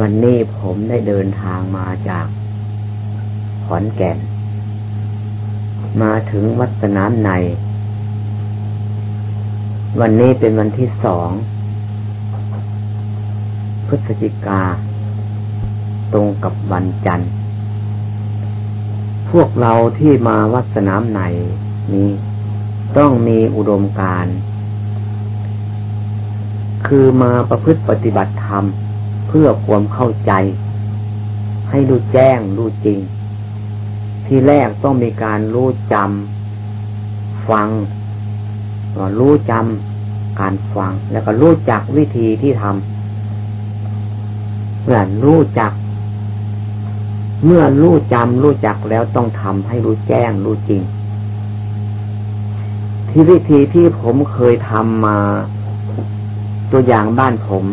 วันนี้ผมได้เดินทางมาจากขอนแก่น มาถึงวัดสนามใน วันนี้เป็นวันที่สองพฤศจิกา ตรงกับวันจันทร์ พวกเราที่มาวัดสนามในนี้ต้องมีอุดมการ คือมาประพฤติปฏิบัติธรรม พื่อความเข้าใจ ให้รู้แจ้งรู้จริง ที่แรกต้องมีการรู้จำฟังรู้จำการฟัง แล้วก็รู้จักวิธีที่ทำเมื่อรู้จัก เมื่อรู้จำรู้จักแล้วต้องทำให้รู้แจ้งรู้จริง ที่วิธีที่ผมเคยทำมา ตัวอย่างบ้านผม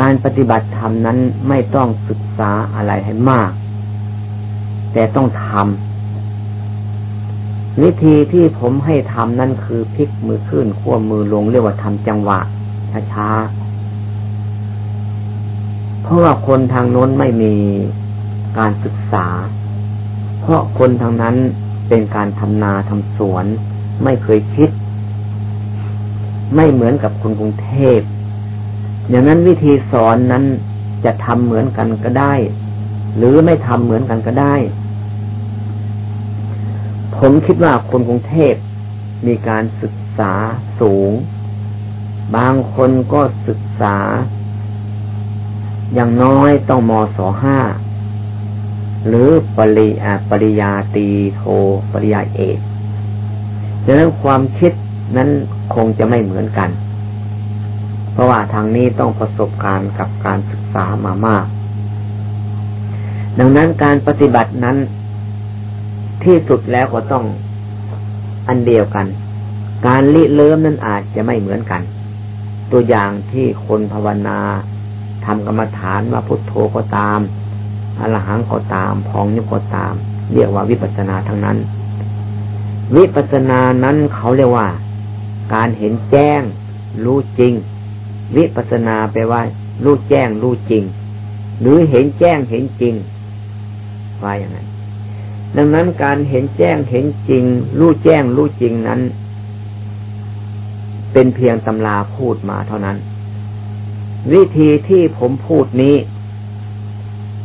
การปฏิบัติธรรมนั้นไม่ต้องศึกษาอะไรให้มาก แต่ต้องทำวิธีที่ผมให้ทำนั่นคือพลิกมือขึ้นขั้วมือลงเรียกว่าทำจังหวะช้าๆเพราะว่าคนทางโน้นไม่มีการศึกษา เพราะคนทางนั้นเป็นการทำนาทำสวน ไม่เคยคิด ไม่เหมือนกับคนกรุงเทพ อย่างนั้นวิธีสอนนั้นจะทำเหมือนกันก็ได้ หรือไม่ทำเหมือนกันก็ได้ ผมคิดว่าคนกรุงเทพมีการศึกษาสูง บางคนก็ศึกษา อย่างน้อยต้องมศห้าหรือปริปริยาตีโทปริยาเอกดังนั้นความคิดนั้นคงจะไม่เหมือนกัน ราะว่าทางนี้ต้องประสบการณ์กับการศึกษามามาก ดังนั้นการปฏิบัตินั้นที่สุดแล้วก็ต้องอันเดียวกัน การลิเลิ่มนั้นอาจจะไม่เหมือนกัน ตัวอย่างที่คนภาวนาทำกรรมฐานว่าพุทโธก็ตามอรหังก็ตามพองยุก็ตาม เรียกว่าวิปัสสนาทั้งนั้น วิปัสสนานั้นเขาเรียกว่า การเห็นแจ้ง รู้จริง วิปัสนาแปลว่ารู้แจ้งรู้จริง หรือเห็นแจ้งเห็นจริงว่าอย่างนั้นดังนั้นการเห็นแจ้งเห็นจริง รู้แจ้งรู้จริงนั้น เป็นเพียงตำราพูดมาเท่านั้น วิธีที่ผมพูดนี้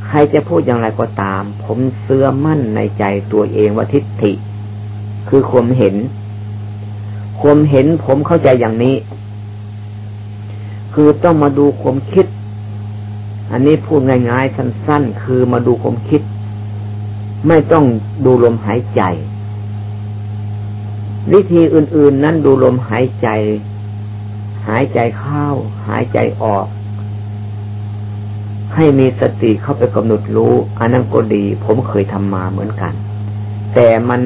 ใครจะพูดอย่างไรก็ตาม ผมเสื่อมั่นในใจตัวเองว่าทิฏฐิ คือความเห็น ความเห็นผมเข้าใจอย่างนี้ คือต้องมาดูความคิด อันนี้พูดง่ายๆสั้นๆ คือมาดูความคิด ไม่ต้องดูลมหายใจ วิธีอื่น ๆ นั้นดูลมหายใจ หายใจเข้า หายใจออก ให้มีสติเข้าไปกำหนดรู้ อันนั้นก็ดี ผมเคยทำมาเหมือนกัน แต่มัน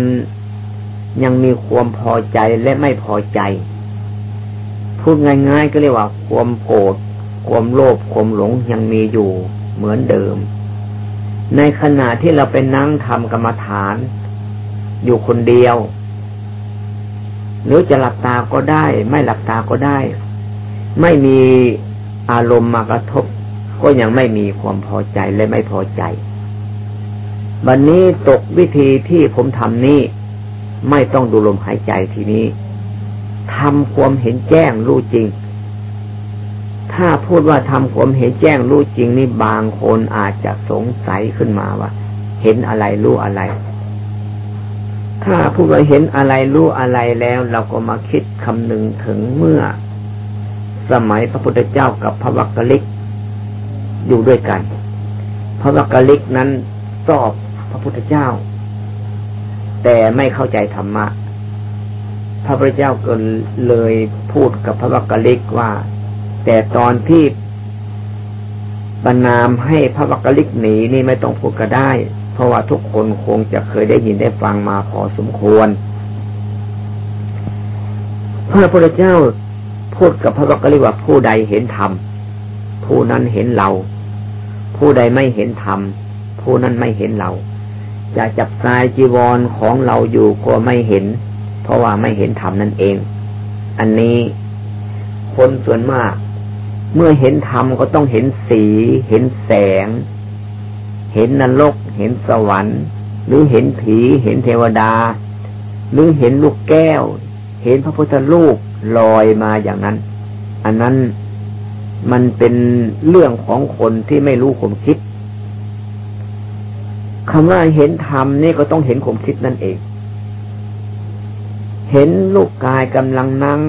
ยังมีความพอใจและไม่พอใจ พูดง่ายๆก็เรียกว่า ความโกรธความโลภความหลงยังมีอยู่เหมือนเดิม ในขณะที่เราไปนั่งทำกรรมฐาน อยู่คนเดียว หรือจะหลับตาก็ได้ ไม่หลับตาก็ได้ ไม่มีอารมณ์มากระทบ ก็ยังไม่มีความพอใจและไม่พอใจวันนี้ตกวิธีที่ผมทำนี้ ไม่ต้องดูลมหายใจทีนี้ ทำความเห็นแจ้งรู้จริง ถ้าพูดว่าทำความเห็นแจ้งรู้จริงนี่บางคนอาจจะสงสัยขึ้นมาว่า เห็นอะไรรู้อะไร ถ้าพูดว่าเห็นอะไรรู้อะไรแล้ว เราก็มาคิดคำหนึ่งถึงเมื่อ สมัยพระพุทธเจ้ากับพระวักกลิกอยู่ด้วยกัน พระวักกลิกนั้นสอบพระพุทธเจ้า แต่ไม่เข้าใจธรรมะ พระพุทธเจ้าก็เลยพูดกับพระวักกลิกว่า แต่ตอนที่บรรนามให้พระวักกลิกหนีนี่ไม่ต้องพูดก็ได้ เพราะว่าทุกคนคงจะเคยได้ยินได้ฟังมาพอสมควร พระพุทธเจ้าพูดกับพระวักกลิกว่าผู้ใดเห็นธรรมผู้นั้นเห็นเรา ผู้ใดไม่เห็นธรรมผู้นั้นไม่เห็นเราจะจับสายจีวรของเราอยู่ก็ไม่เห็น เพราะว่าไม่เห็นธรรมนั่นเอง อันนี้คนส่วนมาก เมื่อเห็นธรรมก็ต้องเห็นสี เห็นแสง เห็นนรก เห็นสวรรค์ หรือเห็นผี เห็นเทวดา หรือเห็นลูกแก้ว เห็นพระพุทธรูปลอยมาอย่างนั้น อันนั้นมันเป็นเรื่องของคนที่ไม่รู้ความคิดคำว่าเห็นธรรมนี่ก็ต้องเห็นความคิดนั่นเอง เห็นลูกกายกำลังนั่ง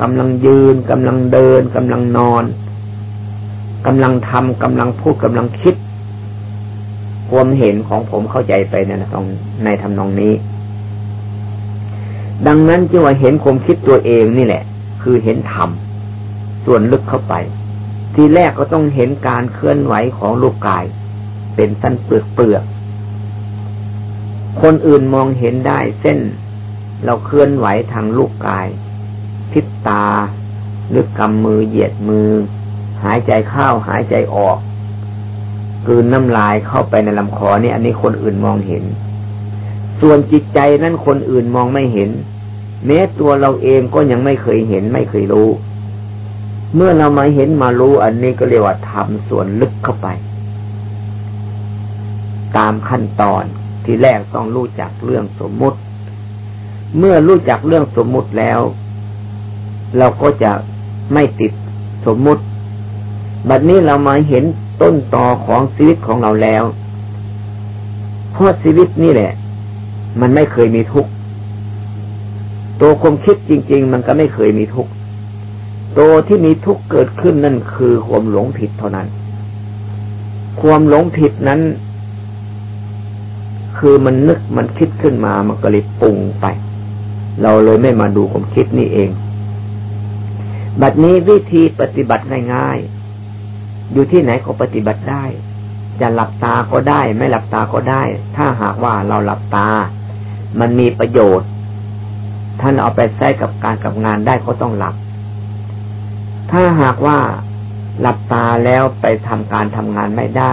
กำลังยืนกำลังเดินกำลังนอนกำลังทำกำลังพูดกำลังคิด ความเห็นของผมเข้าใจไปในตรงในทำนองนี้ ดังนั้นจึงว่าเห็นความคิดตัวเองนี่แหละ คือเห็นธรรมส่วนลึกเข้าไป ทีแรกก็ต้องเห็นการเคลื่อนไหวของลูกกาย เป็นสั้นเปลือกเปลือกคนอื่นมองเห็นได้เส้น เราเคลื่อนไหวทางลูกกายพิบตาหรือกำมือเหยียดมือ หายใจเข้าหายใจออกกืนน้ำลายเข้าไปในลำคอนี่อันนี้คนอื่นมองเห็น ส่วนจิตใจนั้นคนอื่นมองไม่เห็น แม้ตัวเราเองก็ยังไม่เคยเห็นไม่เคยรู้ เมื่อเรามาเห็นมารู้ อันนี้ก็เรียกว่าทำส่วนลึกเข้าไป ตามขั้นตอนที่แรกต้องรู้จักเรื่องสมมุติ เมื่อรู้จักเรื่องสมมุติแล้ว เราก็จะไม่ติดสมมุติ บัดนี้เรามาเห็นต้นตอของชีวิตของเราแล้ว เพราะชีวิตนี่แหละ มันไม่เคยมีทุกข์ ตัวความคิดจริง ๆ มันก็ไม่เคยมีทุกข์ ตัวที่มีทุกข์เกิดขึ้นนั่นคือความหลงผิดเท่านั้น ความหลงผิดนั้น คือมันนึกมันคิดขึ้นมา มันก็เลยปรุงไป เราเลยไม่มาดูความคิดนี่เอง บัดนี้วิธีปฏิบัติง่ายๆ อยู่ที่ไหนก็ปฏิบัติได้ จะหลับตาก็ได้ ไม่หลับตาก็ได้ ถ้าหากว่าเราหลับตา มันมีประโยชน์ ท่านเอาไปใช้กับการกับงานได้ก็ต้องหลับ ถ้าหากว่าหลับตาแล้วไปทำการทำงานไม่ได้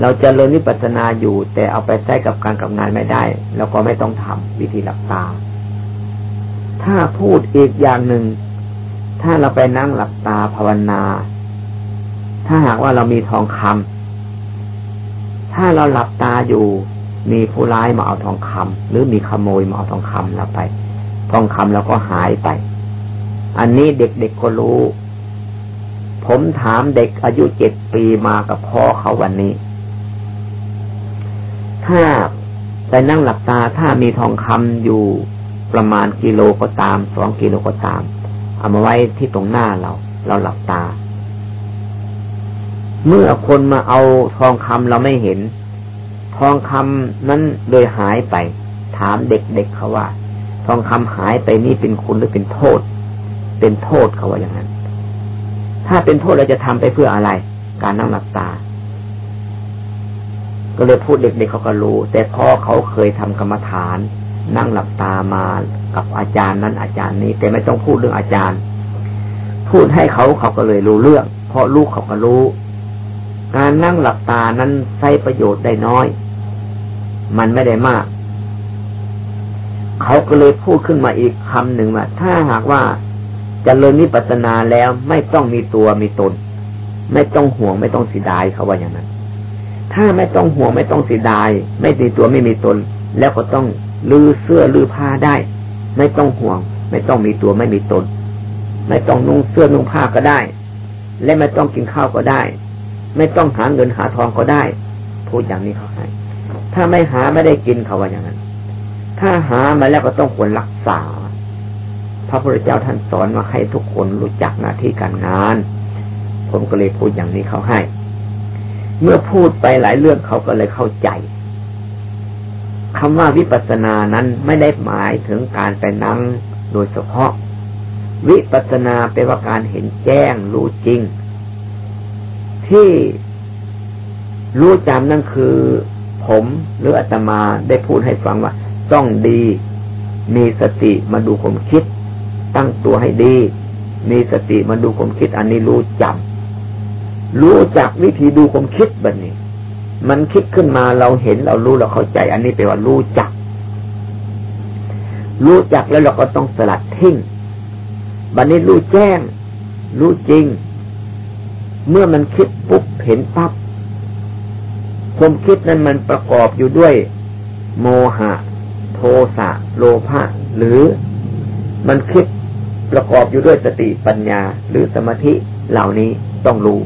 เราจะเรียนวิปัสนาอยู่ แต่เอาไปใช้กับการกับงานไม่ได้เราก็ไม่ต้องทำวิธีหลับตา ถ้าพูดอีกอย่างหนึ่ง ถ้าเราไปนั่งหลับตาภาวนา ถ้าหากว่าเรามีทองคำถ้าเราหลับตาอยู่ มีผู้ร้ายมาเอาทองคำหรือมีขโมยมาเอาทองคำเราไป ทองคำเราก็หายไป อันนี้เด็กๆก็รู้ ผมถามเด็กอายุเจ็ดปีมากับพ่อเขาวันนี้ ถ้าไปนั่งหลับตาถ้ามีทองคำอยู่ประมาณกิโลก็ตามสองกิโลก็ตาม เอามาไว้ที่ตรงหน้าเรา เราหลับตา เมื่อคนมาเอาทองคำเราไม่เห็น ทองคำนั้นโดยหายไป ถามเด็กๆเเขาว่า ทองคำหายไปนี่เป็นคุณหรือเป็นโทษ เป็นโทษเขาว่าอย่างนั้น ถ้าเป็นโทษเราจะทำไปเพื่ออะไร การนั่งหลับตา ก็เลยพูดเด็กๆเขาก็รู้ แต่พ่อเขาเคยทำกรรมฐาน นั่งหลับตามากับอาจารย์นั้นอาจารย์นี้ แต่ไม่ต้องพูดเรื่องอาจารย์ พูดให้เขาเขาก็เลยรู้เรื่อง เพราะลูกเขาก็รู้ การนั่งหลับตานั้นใช้ประโยชน์ได้น้อย มันไม่ได้มาก เขาก็เลยพูดขึ้นมาอีกคำหนึ่งว่าถ้าหากว่าจเจริญนิปัสนาแล้วไม่ต้องมีตัวมีตน ไม่ต้องห่วงไม่ต้องเสียดายเขาว่าอย่างนั้น ถ้าไม่ต้องห่วงไม่ต้องเสียดาย ไม่มีตัวไม่มีตน แล้วก็ต้องลือเสื้อลือผ้าได้ ไม่ต้องห่วง ไม่ต้องมีตัวไม่มีตน ไม่ต้องนุ่งเสื้อนุ่งผ้าก็ได้ และไม่ต้องกินข้าวก็ได้ ไม่ต้องหาเงินหาทองก็ได้พูดอย่างนี้เขาให้ถ้าไม่หาไม่ได้กินเขาว่าอย่างนั้น ถ้าหามาแล้วก็ต้องควรรักษา พระพุทธเจ้าท่านสอนมาให้ทุกคนรู้จักหน้าที่การงาน ผมก็เลยพูดอย่างนี้เขาให้ เมื่อพูดไปหลายเรื่องเขาก็เลยเข้าใจคำว่าวิปัสสนานั้นไม่ได้หมายถึงการไปนั่งโดยเฉพาะ วิปัสสนาเป็นว่าการเห็นแจ้งรู้จริง ที่รู้จำนั่นคือ ผมหรืออาตมาได้พูดให้ฟังว่า ต้องดี มีสติมาดูผมคิด ตั้งตัวให้ดี มีสติมาดูผมคิด อันนี้รู้จำ รู้จักวิธีดูผมคิดแบบนี้ มันคิดขึ้นมาเราเห็นเรารู้เราเข้าใจ อันนี้แปลว่ารู้จัก รู้จักแล้วเราก็ต้องสลัดทิ้งบัดนนี้รู้แจ้ง รู้จริง เมื่อมันคิดปุ๊บเห็นปั๊บความคิดนั้นมันประกอบอยู่ด้วย โมหะ โทสะโลภะหรือมันคิดประกอบอยู่ด้วยสติปัญญาหรือสมาธิเหล่านี้ต้องรู้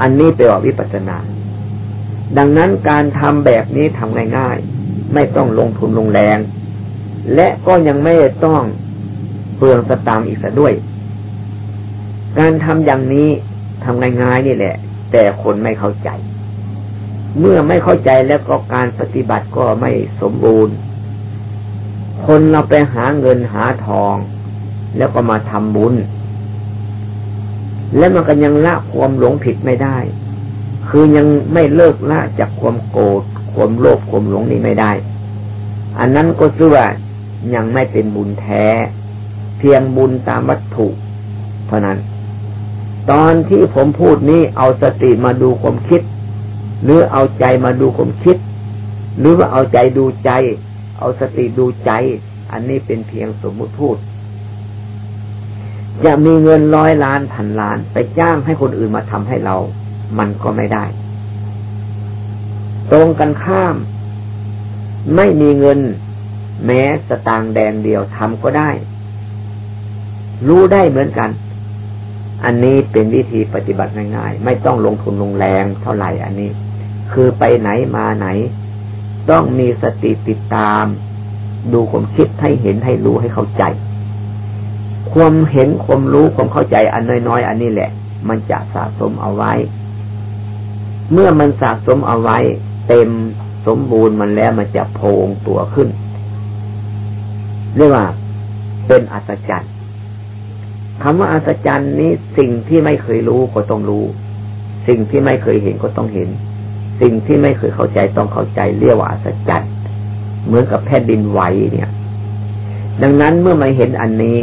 อันนี้เป็นวิปัสนา ดังนั้นการทำแบบนี้ทำง่ายๆ ไม่ต้องลงทุนลงแรง และก็ยังไม่ต้องเปลืองสตางค์อีกซะด้วย การทำอย่างนี้ทำง่ายๆนี่แหละ แต่คนไม่เข้าใจ เมื่อไม่เข้าใจแล้วก็การปฏิบัติก็ไม่สมบูรณ์ คนเราไปหาเงินหาทอง แล้วก็มาทำบุญ แล้วมันก็ยังละความหลงผิดไม่ได้ คือยังไม่เลิกละจากความโกรธความโลภความหลงนี้ไม่ได้ อันนั้นก็ชื่อว่ายังไม่เป็นบุญแท้ เพียงบุญตามวัตถุเท่านั้น ตอนที่ผมพูดนี้เอาสติมาดูความคิด หรือเอาใจมาดูความคิด หรือว่าเอาใจดูใจ เอาสติดูใจ อันนี้เป็นเพียงสมมุติพูด จะมีเงินร้อยล้านพันล้าน ไปจ้างให้คนอื่นมาทำให้เรา มันก็ไม่ได้ ตรงกันข้าม ไม่มีเงิน แม้สตางค์แดงเดียวทำก็ได้ รู้ได้เหมือนกัน อันนี้เป็นวิธีปฏิบัติง่ายๆ ไม่ต้องลงทุนลงแรงเท่าไหร่อันนี้ คือไปไหนมาไหน ต้องมีสติติดตาม ดูความคิดให้เห็นให้รู้ให้เข้าใจ ความเห็นความรู้ความเข้าใจอันน้อยๆอันนี้แหละ มันจะสะสมเอาไว้ เมื่อมันสะสมเอาไว้ เต็มสมบูรณ์มันแล้วมันจะโพงตัวขึ้นเรียกว่าเป็นอัศจรรย์คำว่าอัศจรรย์นี้สิ่งที่ไม่เคยรู้ก็ต้องรู้ สิ่งที่ไม่เคยเห็นก็ต้องเห็น สิ่งที่ไม่เคยเข้าใจต้องเข้าใจเรียกว่าอัศจรรย์เหมือนกับแผ่นดินไหวเนี่ย ดังนั้นเมื่อมาเห็นอันนี้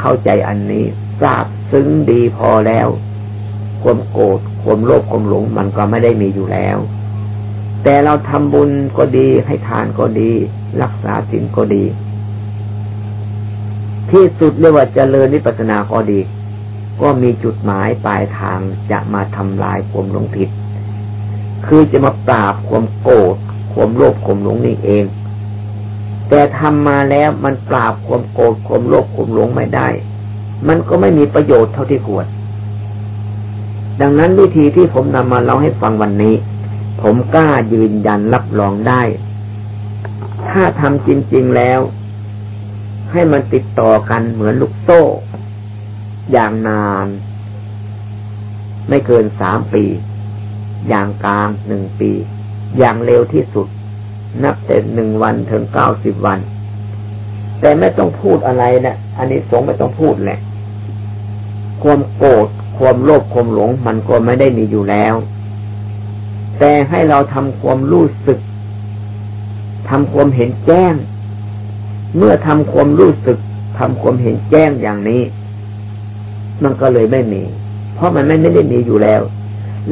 เข้าใจอันนี้ทราบซึ้งดีพอแล้ว ความโกรธความโลภความหลงมันก็ไม่ได้มีอยู่แล้ว แต่เราทำบุญก็ดีให้ทานก็ดี รักษาศีลก็ดี ที่สุดเรียกว่าเจริญนิพพานาก็ดี ก็มีจุดหมายปลายทางจะมาทำลายความหลงผิด คือจะมาปราบความโกรธความโลภความหลงนี่เอง แต่ทำมาแล้วมันปราบความโกรธความโลภความหลงไม่ได้ มันก็ไม่มีประโยชน์เท่าที่ควร ดังนั้นวิธีที่ผมนำมาเล่าให้ฟังวันนี้ ผมกล้ายืนยันรับรองได้ ถ้าทำจริง ๆแล้ว ให้มันติดต่อกันเหมือนลูกโซ่ อย่างนาน ไม่เกินสามปี อย่างกลางหนึ่งปี อย่างเร็วที่สุด นับแต่หนึ่งวันถึงเก้าสิบวัน แต่ไม่ต้องพูดอะไรนะอันนี้สงไม่ต้องพูดแหละ ความโกรธความโลภความหลงมันก็ไม่ได้มีอยู่แล้ว แต่ให้เราทำความรู้สึกทำความเห็นแจ้ง เมื่อทำความรู้สึกทำความเห็นแจ้งอย่างนี้ มันก็เลยไม่มี เพราะมันไม่ได้มีอยู่แล้ว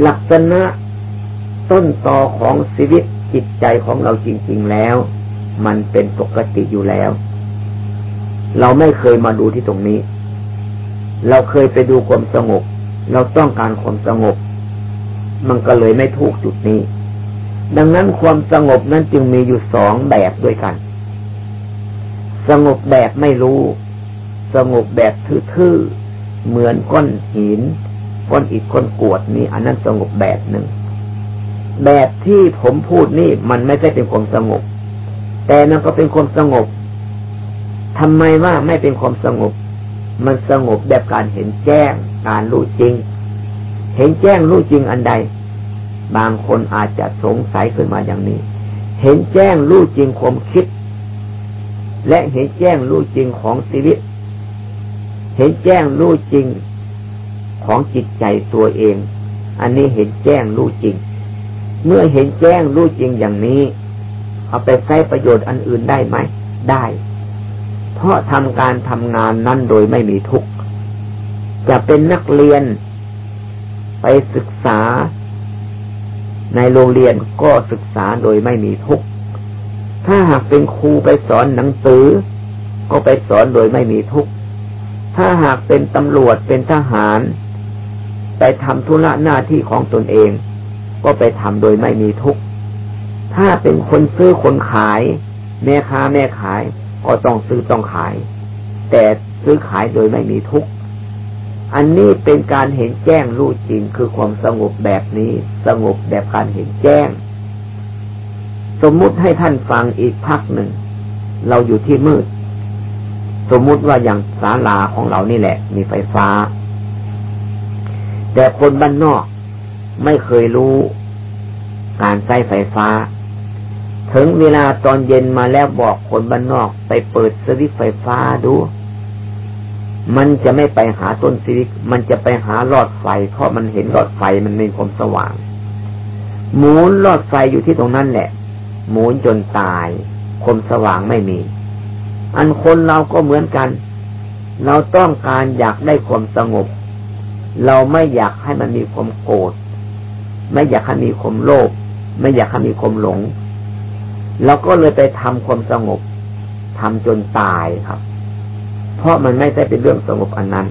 ลักษณะต้นตอของชีวิต จิตใจของเราจริง ๆแล้ว มันเป็นปกติอยู่แล้ว เราไม่เคยมาดูที่ตรงนี้ เราเคยไปดูความสงบ เราต้องการความสงบ มันก็เลยไม่ถูกจุดนี้ ดังนั้นความสงบนั้นจึงมีอยู่สองแบบด้วยกัน สงบแบบไม่รู้ สงบแบบทื่อๆเหมือนก้อนหินก้อนอิฐก้อนกวดนี่อันนั้นสงบแบบหนึ่ง แบบที่ผมพูดนี่มันไม่ใช่เป็นความสงบ แต่นั่นก็เป็นความสงบทำไมว่าไม่เป็นความสงบ มันสงบแบบการเห็นแจ้ง การรู้จริง เห็นแจ้งรู้จริงอันใด บางคนอาจจะสงสัยขึ้นมาอย่างนี้ เห็นแจ้งรู้จริงความคิด และเห็นแจ้งรู้จริงของชีวิต เห็นแจ้งรู้จริงของจิตใจตัวเอง อันนี้เห็นแจ้งรู้จริง เมื่อเห็นแจ้งรู้จริงอย่างนี้ เอาไปใช้ประโยชน์อันอื่นได้ไหม ได้ เพราะทำการทำงานนั้นโดยไม่มีทุกข์ จะเป็นนักเรียน ไปศึกษา ในโรงเรียนก็ศึกษาโดยไม่มีทุกข์ ถ้าหากเป็นครูไปสอนหนังสือ ก็ไปสอนโดยไม่มีทุกข์ ถ้าหากเป็นตำรวจเป็นทหาร ไปทำธุระหน้าที่ของตนเอง ก็ไปทำโดยไม่มีทุกข์ ถ้าเป็นคนซื้อคนขาย แม่ค้าแม่ขายก็ต้องซื้อต้องขาย แต่ซื้อขายโดยไม่มีทุกข์ อันนี้เป็นการเห็นแจ้งรู้จริงคือความสงบแบบนี้ สงบแบบการเห็นแจ้ง สมมุติให้ท่านฟังอีกพักหนึ่ง เราอยู่ที่มืด สมมุติว่าอย่างศาลาของเรานี่แหละ มีไฟฟ้า แต่คนบ้านนอก ไม่เคยรู้การใช้ไฟฟ้า ถึงเวลาตอนเย็นมาแล้วบอกคนบ้านนอกไปเปิดสวิตไฟฟ้าดู มันจะไม่ไปหาต้นซีริกมันจะไปหาหลอดไฟ เพราะมันเห็นหลอดไฟมันมีความสว่าง หมุนหลอดไฟอยู่ที่ตรงนั้นแหละ หมุนจนตายความสว่างไม่มี อันคนเราก็เหมือนกัน เราต้องการอยากได้ความสงบ เราไม่อยากให้มันมีความโกรธ ไม่อยากให้มีความโลภไม่อยากให้มีความหลงเราก็เลยไปทำความสงบทำจนตายครับ เพราะมันไม่ได้เป็นเรื่องสงบอันนั้น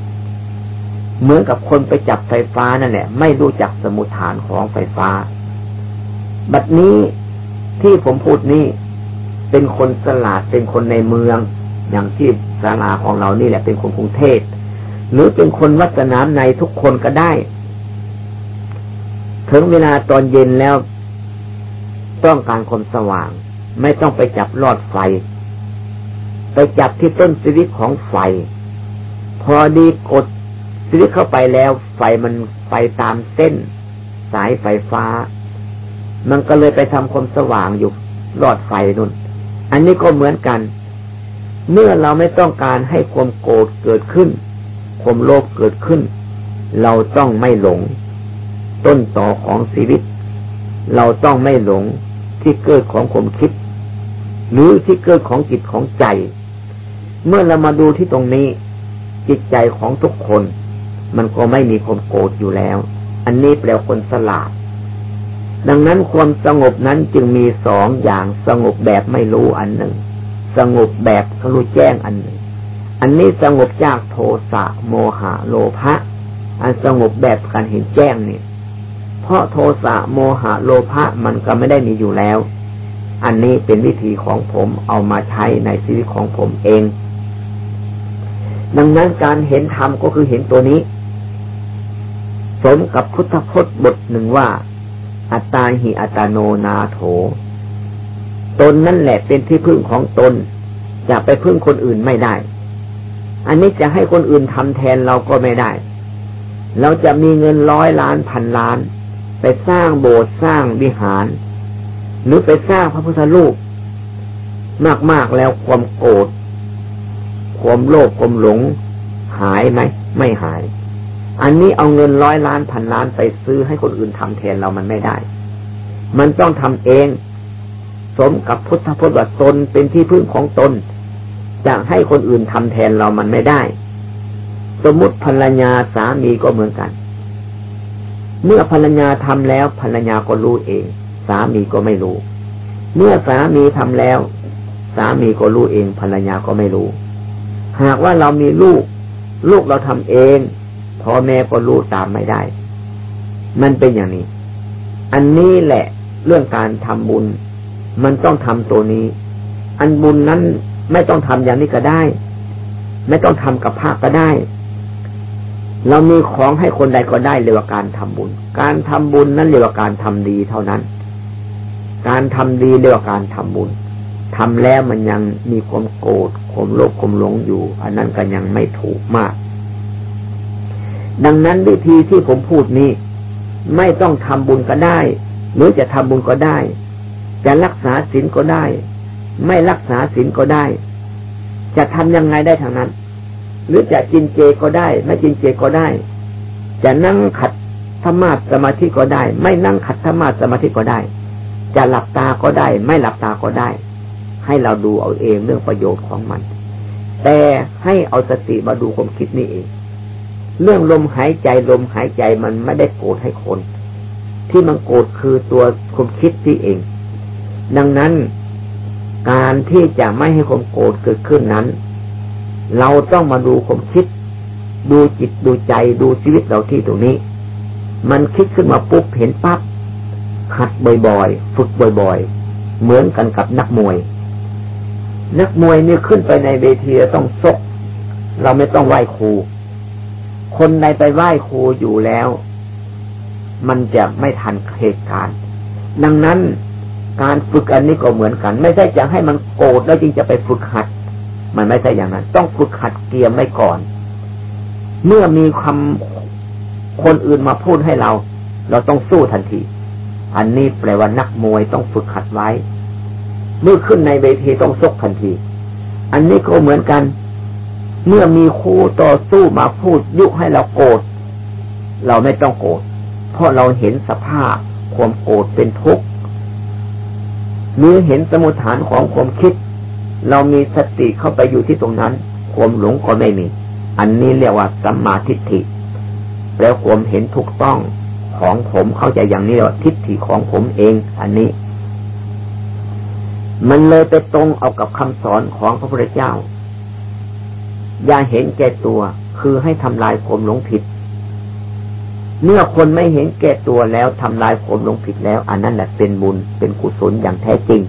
เหมือนกับคนไปจับไฟฟ้านั่นแหละไม่รู้จักสมุฐานของไฟฟ้า บัดนี้ที่ผมพูดนี้เป็นคนสลาดเป็นคนในเมือง อย่างที่ศาลาของเรานี่แหละเป็นคนกรุงเทพหรือเป็นคนวัดสนามในทุกคนก็ได้ ถึงเวลาตอนเย็นแล้วต้องการความสว่าง ไม่ต้องไปจับลอดไฟ ไปจับที่ต้นสวิตของไฟ พอดีกดสวิตเข้าไปแล้ว ไฟมันไปตามเส้น สายไฟฟ้า มันก็เลยไปทำความสว่างอยู่หลอดไฟนุ่น อันนี้ก็เหมือนกัน เมื่อเราไม่ต้องการให้ความโกรธเกิดขึ้น ความโลภเกิดขึ้น เราต้องไม่หลง ต้นต่อของชีวิต เราต้องไม่หลงที่เกิดของความคิด หรือที่เกิดของจิตของใจ เมื่อเรามาดูที่ตรงนี้ จิตใจของทุกคน มันก็ไม่มีความโกรธอยู่แล้ว อันนี้แปลคนสลาด ดังนั้นความสงบนั้นจึงมีสองอย่างสงบแบบไม่รู้อันหนึ่ง สงบแบบรู้แจ้งอันหนึ่ง อันนี้สงบจากโทสะโมหะโลภะอันสงบแบบการเห็นแจ้งเนี่ย เพราะโทสะโมหะโลภะมันก็ไม่ได้มีอยู่แล้ว อันนี้เป็นวิธีของผมเอามาใช้ในชีวิตของผมเอง ดังนั้นการเห็นธรรมก็คือเห็นตัวนี้ สมกับพุทธพจน์บทหนึ่งว่า อัตตาหิอัตโนนาโถ ตนนั่นแหละเป็นที่พึ่งของตน จะไปพึ่งคนอื่นไม่ได้ อันนี้จะให้คนอื่นทำแทนเราก็ไม่ได้เราจะมีเงินร้อยล้านพันล้าน ไปสร้างโบสถ์สร้างวิหาร หรือไปสร้างพระพุทธรูปมากๆแล้วความโกรธความโลภความหลงหายไหมไม่หาย อันนี้เอาเงินร้อยล้านพันล้านไปซื้อให้คนอื่นทำแทนเรามันไม่ได้ มันต้องทำเอง สมกับพุทธพจน์ว่าตนเป็นที่พึ่งของตนจะให้คนอื่นทำแทนเรามันไม่ได้ สมมุติภรรยาสามีก็เหมือนกัน เมื่อภรรยาทำแล้วภรรยาก็รู้เอง สามีก็ไม่รู้ เมื่อสามีทำแล้ว สามีก็รู้เองภรรยาก็ไม่รู้ หากว่าเรามีลูก ลูกเราทำเองพ่อแม่ก็รู้ตามไม่ได้ มันเป็นอย่างนี้ อันนี้แหละเรื่องการทำบุญ มันต้องทำตัวนี้ อันบุญนั้นไม่ต้องทำอย่างนี้ก็ได้ ไม่ต้องทำกับพระก็ได้ เรามีของให้คนใดก็ได้เรียกว่าการทำบุญ การทำบุญนั้นเรียกว่าการทำดีเท่านั้น การทำดีเรียกว่าการทำบุญทำแล้วมันยังมีความโกรธความโลภความหลงอยู่ อันนั้นก็ยังไม่ถูกมาก ดังนั้นวิธีที่ผมพูดนี้ ไม่ต้องทำบุญก็ได้ หรือจะทำบุญก็ได้ จะรักษาศีลก็ได้ ไม่รักษาศีลก็ได้ จะทำยังไงได้ทางนั้น หรือจะกินเจก็ได้ ไม่กินเจก็ได้ จะนั่งขัดธรรมะสมาธิก็ได้ ไม่นั่งขัดธรรมะสมาธิก็ได้ จะหลับตาก็ได้ ไม่หลับตาก็ได้ ให้เราดูเอาเองเรื่องประโยชน์ของมัน แต่ให้เอาสติมาดูความคิดนี่เอง เรื่องลมหายใจลมหายใจมันไม่ได้โกรธให้คน ที่มันโกรธคือตัวความคิดที่เอง ดังนั้นการที่จะไม่ให้ความโกรธเกิดขึ้นนั้น เราต้องมาดูความคิด ดูจิตดูใจดูชีวิตเราที่ตรงนี้ มันคิดขึ้นมาปุ๊บเห็นปั๊บหัดบ่อยๆ ฝึกบ่อยๆ เหมือนกันกับนักมวย นักมวยนี่ขึ้นไปในเวทีต้องซก เราไม่ต้องไหว้ครู คนในไปไหว้ครูอยู่แล้ว มันจะไม่ทันเหตุการณ์ ดังนั้นการฝึกอันนี้ก็เหมือนกัน ไม่ใช่จะให้มันโกรธแล้วจึงจะไปฝึกหัด มันไม่ใช่อย่างนั้น ต้องฝึกหัดเกียร์ไม่ก่อน เมื่อมีคำคนอื่นมาพูดให้เรา เราต้องสู้ทันที อันนี้แปลว่านักมวยต้องฝึกหัดไว้ เมื่อขึ้นในเวทีต้องซกทันที อันนี้ก็เหมือนกัน เมื่อมีคู่ต่อสู้มาพูดยุให้เราโกรธเราไม่ต้องโกรธเพราะเราเห็นสภาพความโกรธเป็นทุกข์หรือเห็นสมุทฐานของความคิด เรามีสติเข้าไปอยู่ที่ตรงนั้นความหลงก็ไม่มี อันนี้เรียกว่าสัมมาทิฏฐิ แล้วความเห็นถูกต้องของผมเข้าใจอย่างนี้ว่าทิฏฐิของผมเอง อันนี้ มันเลยไปตรงเอากับคำสอนของพระพุทธเจ้า อย่าเห็นแก่ตัว คือให้ทำลายผมหลงผิด เมื่อคนไม่เห็นแก่ตัวแล้วทำลายผมหลงผิดแล้ว อันนั้นแหละเป็นบุญเป็นกุศลอย่างแท้จริง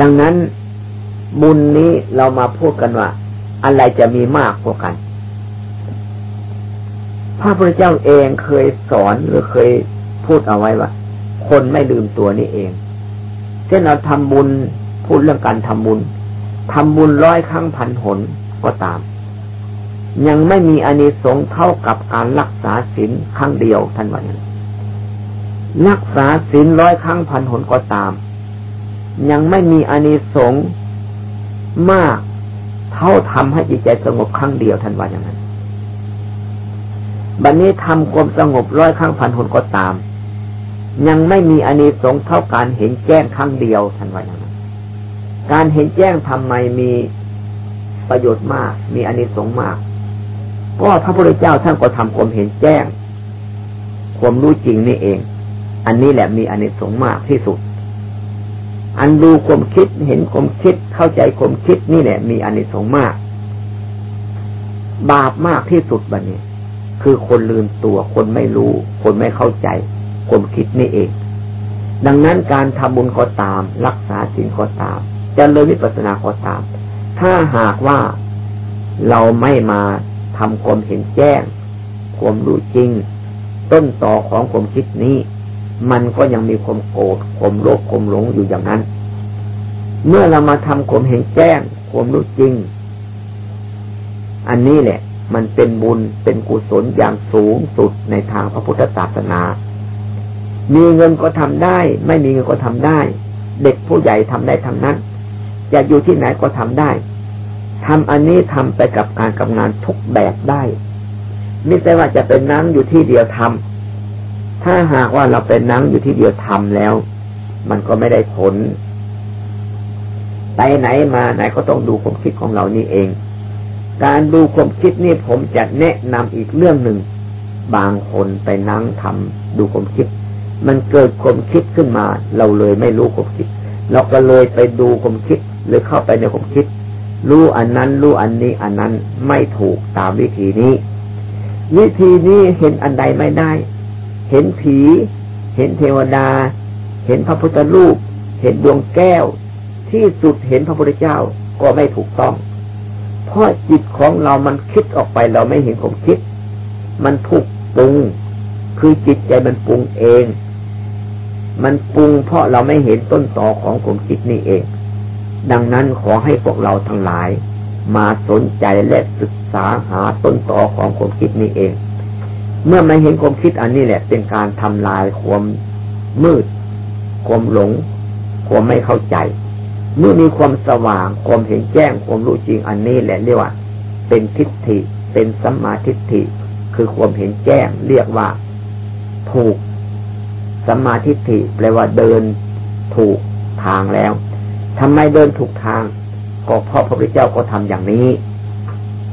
ดังนั้น บุญนี้เรามาพูดกันว่า อะไรจะมีมากกว่ากัน พระพุทธเจ้าเองเคยสอนหรือเคยพูดเอาไว้ว่า คนไม่ลืมตัวนี่เอง เช่นเราทำบุญพูดเรื่องการทำบุญทำบุญร้อยครั้งพันหนก็ตาม ยังไม่มีอานิสงส์เท่ากับการรักษาศีลครั้งเดียวท่านว่าอย่างรักษาศีลร้อยครั้งพันหนก็ตาม ยังไม่มีอานิสงส์ มาก เท่าทำให้จิตใจสงบครั้งเดียวท่านว่าอย่างนั้น บัดนนี้ทำความสงบร้อยครั้งพันหนก็ตาม ยังไม่มีอานิสงส์เท่าการเห็นแจ้งครั้งเดียวท่านว่าอย่างนั้น การเห็นแจ้งทำไมมีประโยชน์มาก มีอานิสงส์มากก็พระพุทธเจ้าท่านก็ทำความเห็นแจ้ง ความรู้จริงนี่เอง อันนี้แหละมีอันนี้สงมากที่สุด อันดูความคิดเห็นความคิดเข้าใจความคิดนี่แหละมีอันนี้สงมาก บาปมากที่สุดบันนี้ คือคนลืมตัว คนไม่รู้ คนไม่เข้าใจ ความคิดนี่เอง ดังนั้นการทำบุญก็ตาม รักษาศีลก็ตามจะเลยวิปัสสนาก็ตาม ถ้าหากว่าเราไม่มาทำความเห็นแจ้ง ความรู้จริง ต้นต่อของความคิดนี้ มันก็ยังมีความโกรธความโลภความหลงอยู่อย่างนั้น เมื่อเรามาทำความเห็นแจ้งความรู้จริง อันนี้แหละ มันเป็นบุญเป็นกุศลอย่างสูงสุดในทางพระพุทธศาสนา มีเงินก็ทำได้ ไม่มีเงินก็ทำได้ เด็กผู้ใหญ่ทำได้ทำนั้นจะอยู่ที่ไหนก็ทำได้ทำอันนี้ทำไปกับการกำงานทุกแบบได้ ไม่ใช่ว่าจะเป็นนั่งอยู่ที่เดียวทำ ถ้าหากว่าเราเป็นนั่งอยู่ที่เดียวทำแล้ว มันก็ไม่ได้ผล ไปไหนมาไหนก็ต้องดูความคิดของเรานี่เอง การดูความคิดนี่ผมจะแนะนำอีกเรื่องหนึ่ง บางคนไปนั่งทำดูความคิด มันเกิดความคิดขึ้นมา เราเลยไม่รู้ความคิด เราก็เลยไปดูความคิด หรือเข้าไปในความคิด รู้อันนั้นรู้อันนี้อันนั้นไม่ถูกตามวิธีนี้ วิธีนี้เห็นอันใดไม่ได้ เห็นผี เห็นเทวดา เห็นพระพุทธรูป เห็นดวงแก้ว ที่สุดเห็นพระพุทธเจ้าก็ไม่ถูกต้อง เพราะจิตของเรามันคิดออกไปเราไม่เห็นผมคิด มันถูกปรุง คือจิตใจมันปรุงเอง มันปรุงเพราะเราไม่เห็นต้นตอของผมคิดนี่เอง ดังนั้นขอให้พวกเราทั้งหลาย มาสนใจและศึกษาหาต้นตอของความคิดนี้เอง เมื่อไมาเห็นความคิดอันนี้แหละ เป็นการทำลายความมืด ความหลง ความไม่เข้าใจ เมื่อมีความสว่าง ความเห็นแจ้ง ความรู้จริงอันนี้แหละเรียกว่า เป็นทิฏฐิ เป็นสัมมาทิฏฐิ คือความเห็นแจ้ง เรียกว่า ถูกสัมมาทิฏฐิแปลว่าเดินถูกทางแล้วทำไมเดินถูกทาง ก็เพราะพระพุทธเจ้าก็ทำอย่างนี้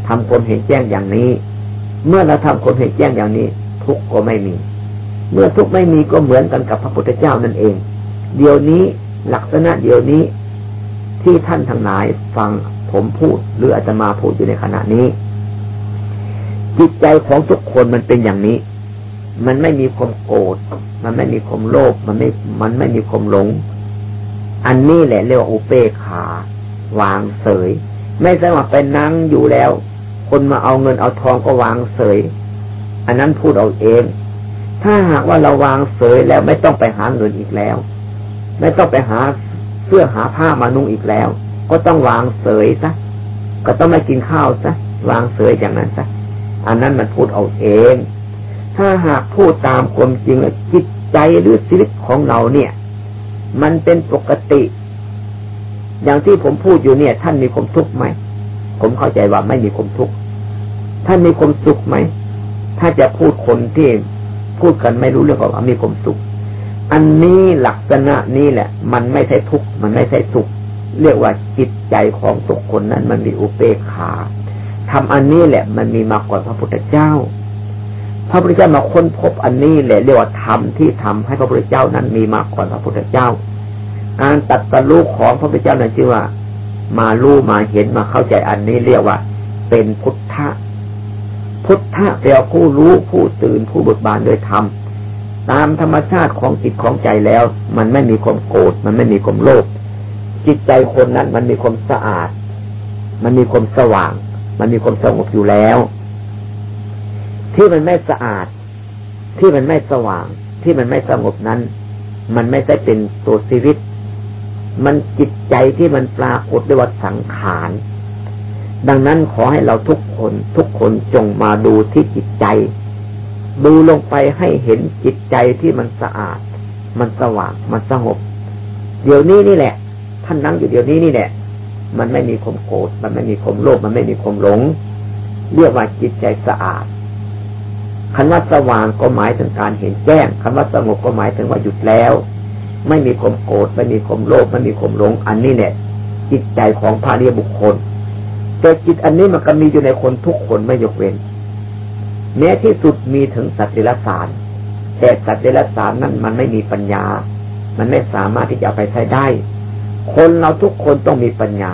ทำคนเห็นแจ้งอย่างนี้ เมื่อเราทำคนเห็นแจ้งอย่างนี้ ทุกก็ไม่มี เมื่อทุกไม่มีก็เหมือนกันกับพระพุทธเจ้านั่นเอง เดี๋ยวนี้ลักษณะเดี๋ยวนี้ที่ท่านทั้งหลายฟังผมพูดหรืออาจจะมาพูดอยู่ในขณะนี้ จิตใจของทุกคนมันเป็นอย่างนี้ มันไม่มีความโกรธมันไม่มีความโลภมันไม่ มันไม่มีความหลง อันนี้แหละเรียกว่าอุเปขา วางเสย ไม่ใช่ว่าไปนั่งอยู่แล้ว คนมาเอาเงินเอาทองก็วางเสย อันนั้นพูดเอาเอง ถ้าหากว่าเราวางเสยแล้วไม่ต้องไปหาเงินอีกแล้ว ไม่ต้องไปหาเสื้อหาผ้ามานุ่งอีกแล้ว ก็ต้องวางเสยซะก็ต้องไม่กินข้าวซะวางเสยอย่างนั้นซะอันนั้นมันพูดเอาเอง ถ้าหากพูดตามความจริงจิตใจหรือชีวิตของเราเนี่ย มันเป็นปกติ อย่างที่ผมพูดอยู่เนี่ย ท่านมีความทุกข์ไหม ผมเข้าใจว่าไม่มีความทุกข์ท่านมีความสุขไหม ถ้าจะพูดคนที่พูดกันไม่รู้เรื่องก็ว่ามีความสุข อันนี้ลักษณะนี้แหละ มันไม่ใช่ทุกข์มันไม่ใช่สุข เรียกว่าจิตใจของทุกคนนั้น มันมีอุเบกขาทำอันนี้แหละ มันมีมาก่อนพระพุทธเจ้า พระพุทธเจ้ามาค้นพบอันนี้แหละเรียกว่าธรรมที่ทำให้พระพุทธเจ้านั้นมีมาก่อนพระพุทธเจ้า การตัดสรู้ของพระพุทธเจ้านั้นชื่อว่า มารู้มาเห็นมาเข้าใจอันนี้เรียกว่า เป็นพุทธะ พุทธะแปลผู้รู้ผู้ตื่นผู้เบิกบานโดยธรรมตามธรรมชาติของจิตของใจแล้ว มันไม่มีความโกรธมันไม่มีความโลภจิตใจคนนั้นมันมีความสะอาด มันมีความสว่าง มันมีความสงบอยู่แล้ว ที่มันไม่สะอาด ที่มันไม่สว่าง ที่มันไม่สงบนั้น มันไม่ได้เป็นตัวชีวิต มันจิตใจที่มันปรากฏด้วยวัสังขาร ดังนั้นขอให้เราทุกคนทุกคนจงมาดูที่จิตใจ ดูลงไปให้เห็นจิตใจที่มันสะอาด มันสว่างมันสงบ เดี๋ยวนี้นี่แหละ ท่านนั่งอยู่เดี๋ยวนี้นี่แหละ มันไม่มีความโกรธมันไม่มีความโลภมันไม่มีความหลง เรียกว่าจิตใจสะอาดคำว่าสว่างก็หมายถึงการเห็นแจ้งคำว่าสงบก็หมายถึงว่าหยุดแล้ว ไม่มีความโกรธไม่มีความโลภไม่มีความหลง อันนี้เนี่ยจิตใจของพระเรียบุคคล แต่จิตอันนี้มันก็มีอยู่ในคนทุกคนไม่ยกเว้น แม้ที่สุดมีถึงสัตว์เดรัจฉานแต่สัตว์เดรัจฉานนั้นมันไม่มีปัญญา มันไม่สามารถที่จะเอาไปใช้ได้ คนเราทุกคนต้องมีปัญญา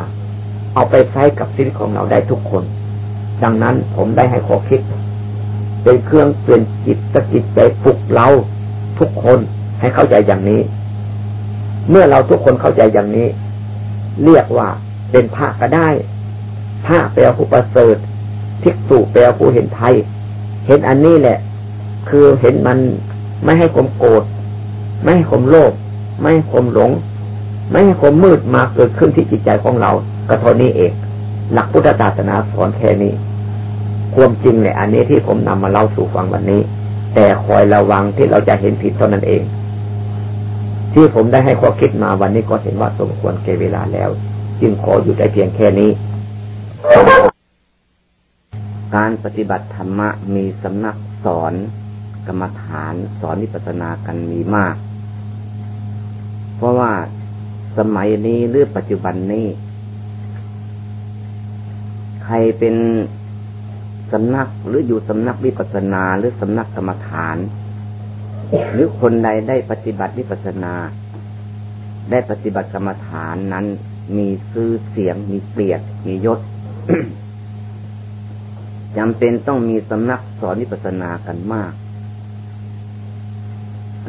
เอาไปใช้กับชีวิตของเราได้ทุกคน ดังนั้นผมได้ให้ขอคิด เป็นเครื่องเตือนจิตสกิจใจปลุกเราทุกคนให้เข้าใจอย่างนี้ เมื่อเราทุกคนเข้าใจอย่างนี้ เรียกว่าเป็นพระก็ได้พระแปลผู้ประเสริฐทิกตุแปลผู้เห็นไทยเห็นอันนี้แหละ คือเห็นมันไม่ให้ความโกรธไม่ให้ความโลภไม่ให้ความหลง ไม่ให้ความมืดมาเกิดขึ้นที่จิตใจของเราก็เท่านี้เอง หลักพุทธศาสนาสอนแค่นี้ ความจริงเนี่ยอันนี้ที่ผมนำมาเล่าสู่ฟังวันนี้ แต่คอยระวังที่เราจะเห็นผิดเท่านั้นเอง ที่ผมได้ให้ข้อคิดมาวันนี้ก็เห็นว่าสมควรเก่เวลาแล้ว จึงขออยู่ได้เพียงแค่นี้ การปฏิบัติธรรมะมีสำนักสอนกรรมฐานสอนวิปัสสนากันมีมาก เพราะว่าสมัยนี้หรือปัจจุบันนี้ ใครเป็นสำนักหรืออยู่สำนักวิปัสนาหรือสำนักกรรมฐาน หรือคนใดได้ปฏิบัติวิปัสนา ได้ปฏิบัติกรรมฐานนั้น มีซื้อเสียง มีเกียรติมียศจำเป็นต้องมีสำนักสอนวิปัสนากันมาก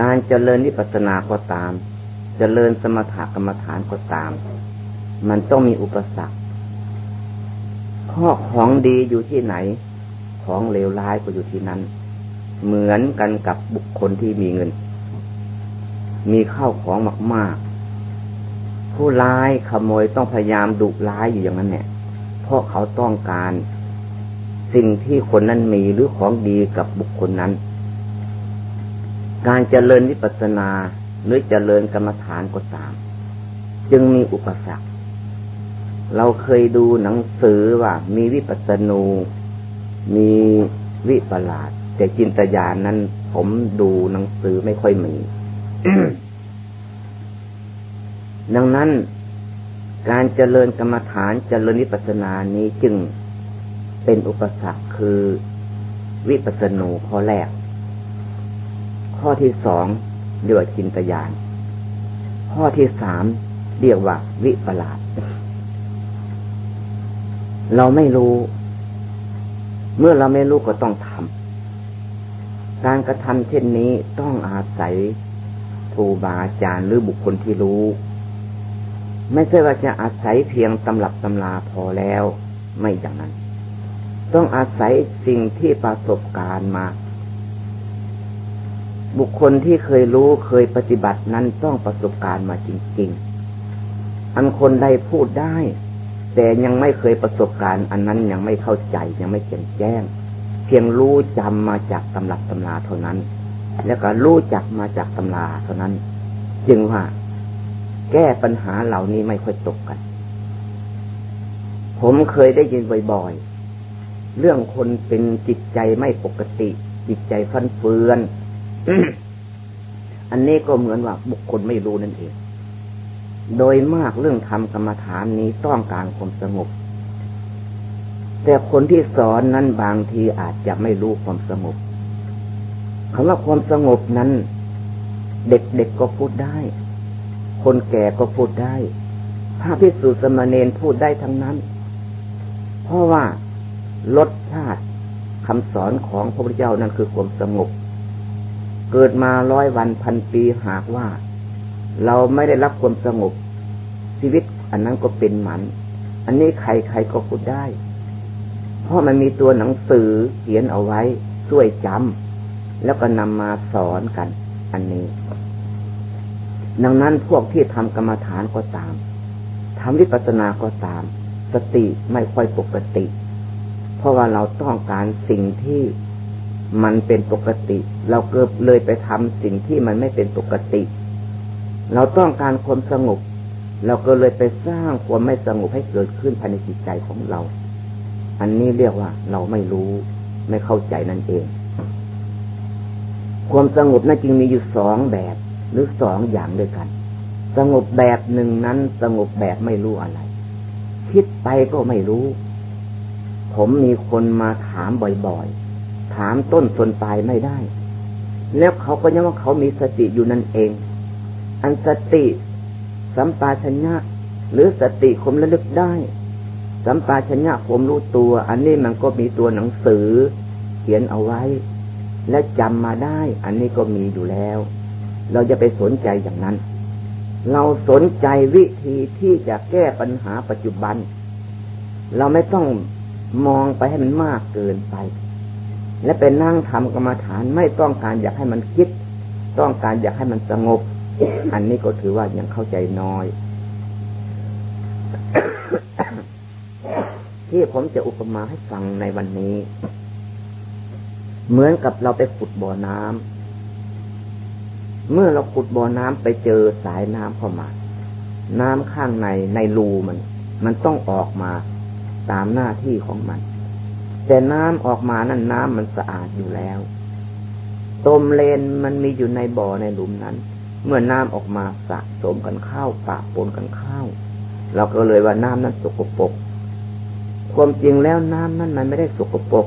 การเจริญวิปัสนาก็ตาม เจริญสมถกรรมฐานก็ตาม มันต้องมีอุปสรรค ข้อของดีอยู่ที่ไหน ของเลวร้ายก็อยู่ที่นั้น เหมือนกันกับบุคคลที่มีเงิน มีข้าวของมาก ๆ ผู้ร้ายขโมยต้องพยายามดุร้ายอยู่อย่างนั้นเนี่ยเพราะเขาต้องการสิ่งที่คนนั้นมีหรือของดีกับบุคคลนั้น การเจริญวิปัสสนาหรือเจริญกรรมฐานก็ตาม จึงมีอุปสรรค เราเคยดูหนังสือว่า มีวิปัสสนู มีวิปลาส แต่จินตญาณนั้น ผมดูหนังสือไม่ค่อยมี ดังนั้น การเจริญกรรมฐานเจริญวิปัสสนานี้จึงเป็นอุปสรรคคือวิปัสสนูข้อแรก ข้อที่สองเรียกว่าจินตยาน ข้อที่สามเรียกว่าวิปลาสเราไม่รู้ เมื่อเราไม่รู้ก็ต้องทำ การกระทำเช่นนี้ต้องอาศัยครูบาอาจารย์หรือบุคคลที่รู้ ไม่ใช่ว่าจะอาศัยเพียงตำรับตำลาพอแล้วไม่อย่างนั้น ต้องอาศัยสิ่งที่ประสบการณ์มา บุคคลที่เคยรู้เคยปฏิบัตินั้นต้องประสบการณ์มาจริง ๆ อันคนใดพูดได้ แต่ยังไม่เคยประสบการณ์ อันนั้นยังไม่เข้าใจยังไม่แจ่มแจ้งเพียงรู้จำมาจากตำรับตำราเท่านั้น แล้วก็รู้จักมาจากตำราเท่านั้น จึงว่าแก้ปัญหาเหล่านี้ไม่ค่อยตกกัน ผมเคยได้ยินบ่อยๆ เรื่องคนเป็นจิตใจไม่ปกติ จิตใจฟันเฟือน อันนี้ก็เหมือนว่าบุคคลไม่รู้นั่นเอง โดยมากเรื่องทำกรรมฐานนี้ต้องการความสงบ แต่คนที่สอนนั้นบางทีอาจจะไม่รู้ความสงบคำว่าความสงบนั้น เด็กๆกก็พูดได้ คนแก่ก็พูดได้พระพิสุสมณเณรพูดได้ทั้งนั้น เพราะว่ารสชาติคำสอนของพระพุทธเจ้านั้นคือความสงบเกิดมาร้อยวันพันปีหากว่า เราไม่ได้รับความสงบ ชีวิตอันนั้นก็เป็นหมัน อันนี้ใครๆก็พูดได้ เพราะมันมีตัวหนังสือเขียนเอาไว้ช่วยจำแล้วก็นำมาสอนกัน อันนี้ ดังนั้นพวกที่ทำกรรมฐานก็ตามทำวิปัสสนาก็ตาม สติไม่ค่อยปกติ เพราะว่าเราต้องการสิ่งที่มันเป็นปกติ เราเกิดเลยไปทำสิ่งที่มันไม่เป็นปกติ เราต้องการความสงบเราก็เลยไปสร้างความไม่สงบให้เกิดขึ้นภายในจิตใจของเรา อันนี้เรียกว่า เราไม่รู้ไม่เข้าใจนั่นเอง ความสงบนั้นจึงมีอยู่สองแบบหรือสองอย่างด้วยกัน สงบแบบหนึ่งนั้น สงบแบบไม่รู้อะไร คิดไปก็ไม่รู้ ผมมีคนมาถามบ่อยๆ ถามต้นส่วนปลายไม่ได้ แล้วเขาก็ยังว่าเขามีสติอยู่นั่นเอง อันสติ สัมปาชัญญะหรือสติคมระลึกได้ สัมปาชัญญะผมรู้ตัว อันนี้มันก็มีตัวหนังสือ เขียนเอาไว้ และจำมาได้ อันนี้ก็มีอยู่แล้ว เราจะไปสนใจอย่างนั้น เราสนใจวิธีที่จะแก้ปัญหาปัจจุบัน เราไม่ต้องมองไปให้มันมากเกินไป และเป็นนั่งทำกรรมฐานไม่ต้องการอยากให้มันคิด ต้องการอยากให้มันสงบ อันนี้ก็ถือว่ายังเข้าใจน้อย ที่ผมจะอุปมาให้ฟังในวันนี้ เหมือนกับเราไปขุดบ่อน้ำเมื่อเราขุดบ่อน้ำไปเจอสายน้ำเข้ามา น้ำข้างในในรูมัน มันต้องออกมาตามหน้าที่ของมัน แต่น้ำออกมานั้นน้ำมันสะอาดอยู่แล้วตมเลนมันมีอยู่ในบ่อในหลุมนั้น เมื่อน้ำออกมาสะสมกันเข้าปะปนกันเข้า เราก็เลยว่าน้ำนั้นสกปรก ความจริงแล้วน้ำนั้นมันไม่ได้สกปรก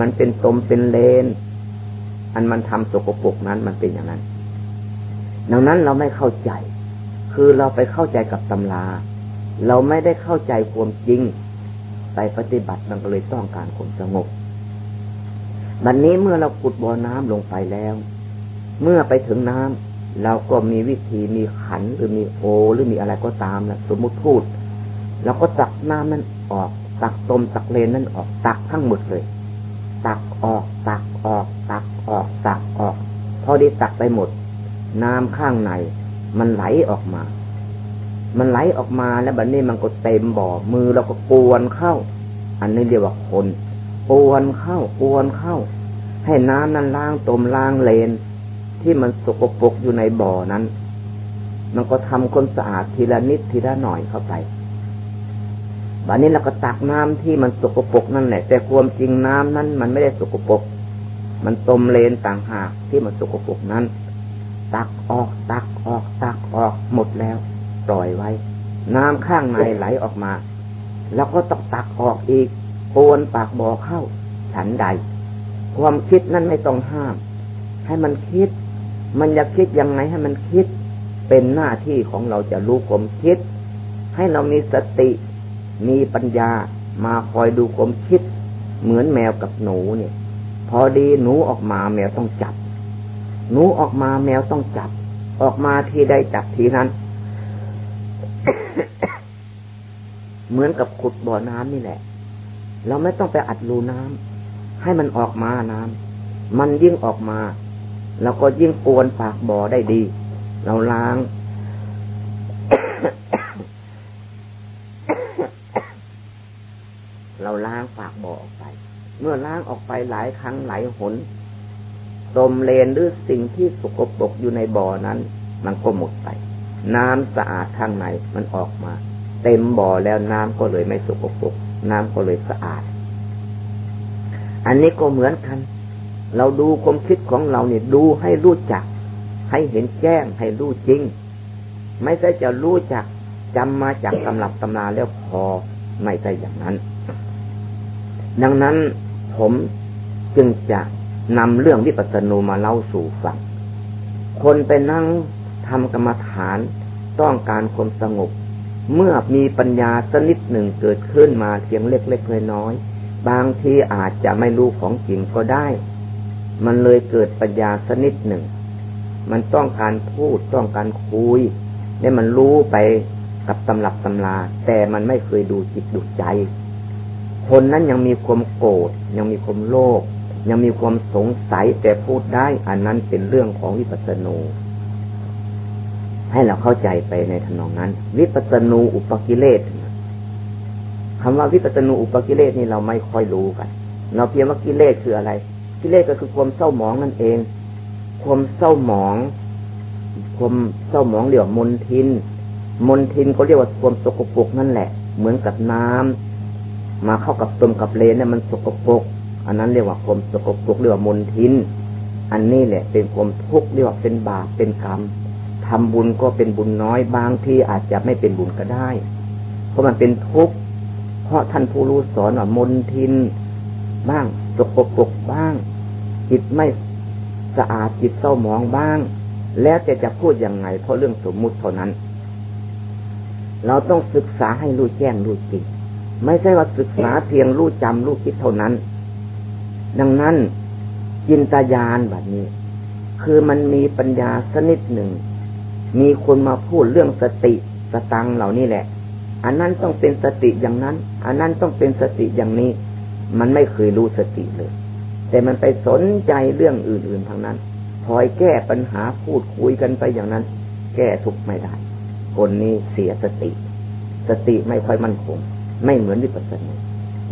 มันเป็นตมเป็นเลน อันมันทำสกปรกนั้นมันเป็นอย่างนั้น ดังนั้นเราไม่เข้าใจ คือเราไปเข้าใจกับตำรา เราไม่ได้เข้าใจความจริง ไปปฏิบัติมันก็เลยต้องการความสงบบัดนนี้เมื่อเราขุดบ่อน้ำลงไปแล้ว เมื่อไปถึงน้ำเราก็มีวิธีมีขันหรือมีโอหรือมีอะไรก็ตามนะสมมุติพูดเราก็ตักน้ำนั้นออก ตักตมตักเลนนั้นออกตักทั้งหมดเลย ตักออก ตักออก ตักออกตักออกพอได้ตักไปหมด น้ำข้างใน มันไหลออกมา มันไหลออกมาแล้วบัดนี้มันก็เต็มบ่อมือเราก็ปวนเข้า อันนี้เรียกว่าคนปวนเข้าปวนเข้า ให้น้ำนั้นล้างตมล้างเลน ที่มันสกปรกอยู่ในบ่อนั้น มันก็ทำคนสะอาดทีละนิดทีละหน่อยเข้าไป บัดนี้เราก็ตักน้ำที่มันสกปรกนั่นแหละ แต่ความจริงน้ำนั้น มันไม่ได้สกปรก มันตมเลนต่างหากที่มันสกปรกนั้น ตักออกตักออกตักออกหมดแล้ว ปล่อยไว้ น้ำข้างในไหลออกมา แล้วก็ต้องตักออกอีกโอนปากบ่อเข้า ฉันใด ความคิดนั้นไม่ต้องห้าม ให้มันคิด มันอยากคิดยังไงให้มันคิด เป็นหน้าที่ของเราจะรู้ความคิด ให้เรามีสติ มีปัญญามาคอยดูความคิด เหมือนแมวกับหนูเนี่ย พอดีหนูออกมาแมวต้องจับ หนูออกมาแมวต้องจับ ออกมาที่ใดจับทีนั้น เหมือนกับขุดบ่อน้ำนี่แหละ เราไม่ต้องไปอัดรูน้ำให้มันออกมาน้ำมันยิ่งออกมาเราก็ยิ่งปวนปากบ่อได้ดี เราล้าง เราล้างปากบ่อออกไป เมื่อล้างออกไปหลายครั้งหลายหนตมเลนหรือสิ่งที่สกปรกอยู่ในบ่อนั้น มันก็หมดไป น้ำสะอาดข้างในมันออกมา เต็มบ่อแล้วน้ำก็เลยไม่สกปรกน้ำก็เลยสะอาด อันนี้ก็เหมือนกัน เราดูความคิดของเราเนี่ยดูให้รู้จัก ให้เห็นแจ้งให้รู้จริง ไม่ใช่จะรู้จักจำมาจากตำรับตำนาแล้วพอไม่ใช่อย่างนั้น ดังนั้นผมจึงจะนำเรื่องวิปัสสนูมาเล่าสู่ฟัง คนไปนั่งทำกรรมฐานต้องการความสงบ เมื่อมีปัญญาสนิดหนึ่งเกิดขึ้นมาเพียงเล็กๆน้อยๆบางทีอาจจะไม่รู้ของจริงก็ได้ มันเลยเกิดปัญญาสนิดหนึ่ง มันต้องการพูดต้องการคุยเนี่ยมันรู้ไปกับตำรับตำราแต่มันไม่เคยดูจิตดูใจ คนนั้นยังมีความโกรธยังมีความโลภยังมีความสงสัยแต่พูดได้อันนั้นเป็นเรื่องของวิปัสสนูให้เราเข้าใจไปในทนองนั้น วิปัสสนูอุปกิเลสคำว่าวิปัสสนูอุปกิเลสนี่เราไม่ค่อยรู้กัน เราเพียงว่ากิเลสคืออะไร กิเลสก็คือความเศร้าหมองนั่นเอง ความเศร้าหมอง ความเศร้าหมองเรียกว่ามนทิน มนทินเขาเรียกว่าความสกปรกนั่นแหละ เหมือนกับน้ำ มาเข้ากับตมกับเลนเนี่ยมันสกปรกอันนั้นเรียกว่าความสกปรกเรียกว่ามนทิน อันนี้แหละ เป็นความทุกข์เรียกว่าเป็นบาปเป็นกรรมทำบุญก็เป็นบุญน้อยบางที่อาจจะไม่เป็นบุญก็ได้ เพราะมันเป็นทุกข์เพราะท่านผู้รู้สอนว่ามนทิน บ้างสกปรกบ้าง จิตไม่สะอาดจิตเศร้าหมองบ้าง แล้วจะจะพูดยังไง เพราะเรื่องสมมุติเท่านั้น เราต้องศึกษาให้รู้แจ้งรู้จริง ไม่ใช่ว่าศึกษาเพียงรู้จำรู้คิดเท่านั้น ดังนั้นจินตญาณแบบนี้ คือมันมีปัญญาสนิดหนึ่ง มีคนมาพูดเรื่องสติสตังเหล่านี้แหละ อันนั้นต้องเป็นสติอย่างนั้น อันนั้นต้องเป็นสติอย่างนี้ มันไม่เคยรู้สติเลย แต่มันไปสนใจเรื่องอื่นๆทางนั้นคอยแก้ปัญหาพูดคุยกันไปอย่างนั้น แก้ทุกไม่ได้ คนนี้เสียสติ สติไม่ค่อยมั่นคง ไม่เหมือนวิปัสสนู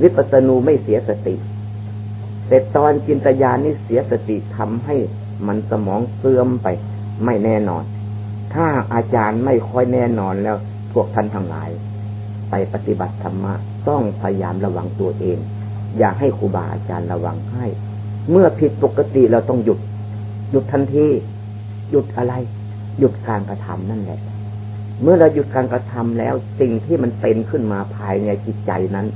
วิปัสสนูไม่เสียสติ แต่ตอนจินตญาณนี่เสียสติทำให้มันสมองเสื่อมไป ไม่แน่นอน ถ้าอาจารย์ไม่ค่อยแน่นอนแล้วพวกท่านทั้งหลาย ไปปฏิบัติธรรมะต้องพยายามระวังตัวเอง อย่าให้ครูบาอาจารย์ระวังให้ เมื่อผิดปกติเราต้องหยุด หยุดทันทีหยุดอะไร หยุดการกระทำนั่นแหละ เมื่อเราหยุดการกระทำแล้วสิ่งที่มันเป็นขึ้นมาภายในจิตใจนั้น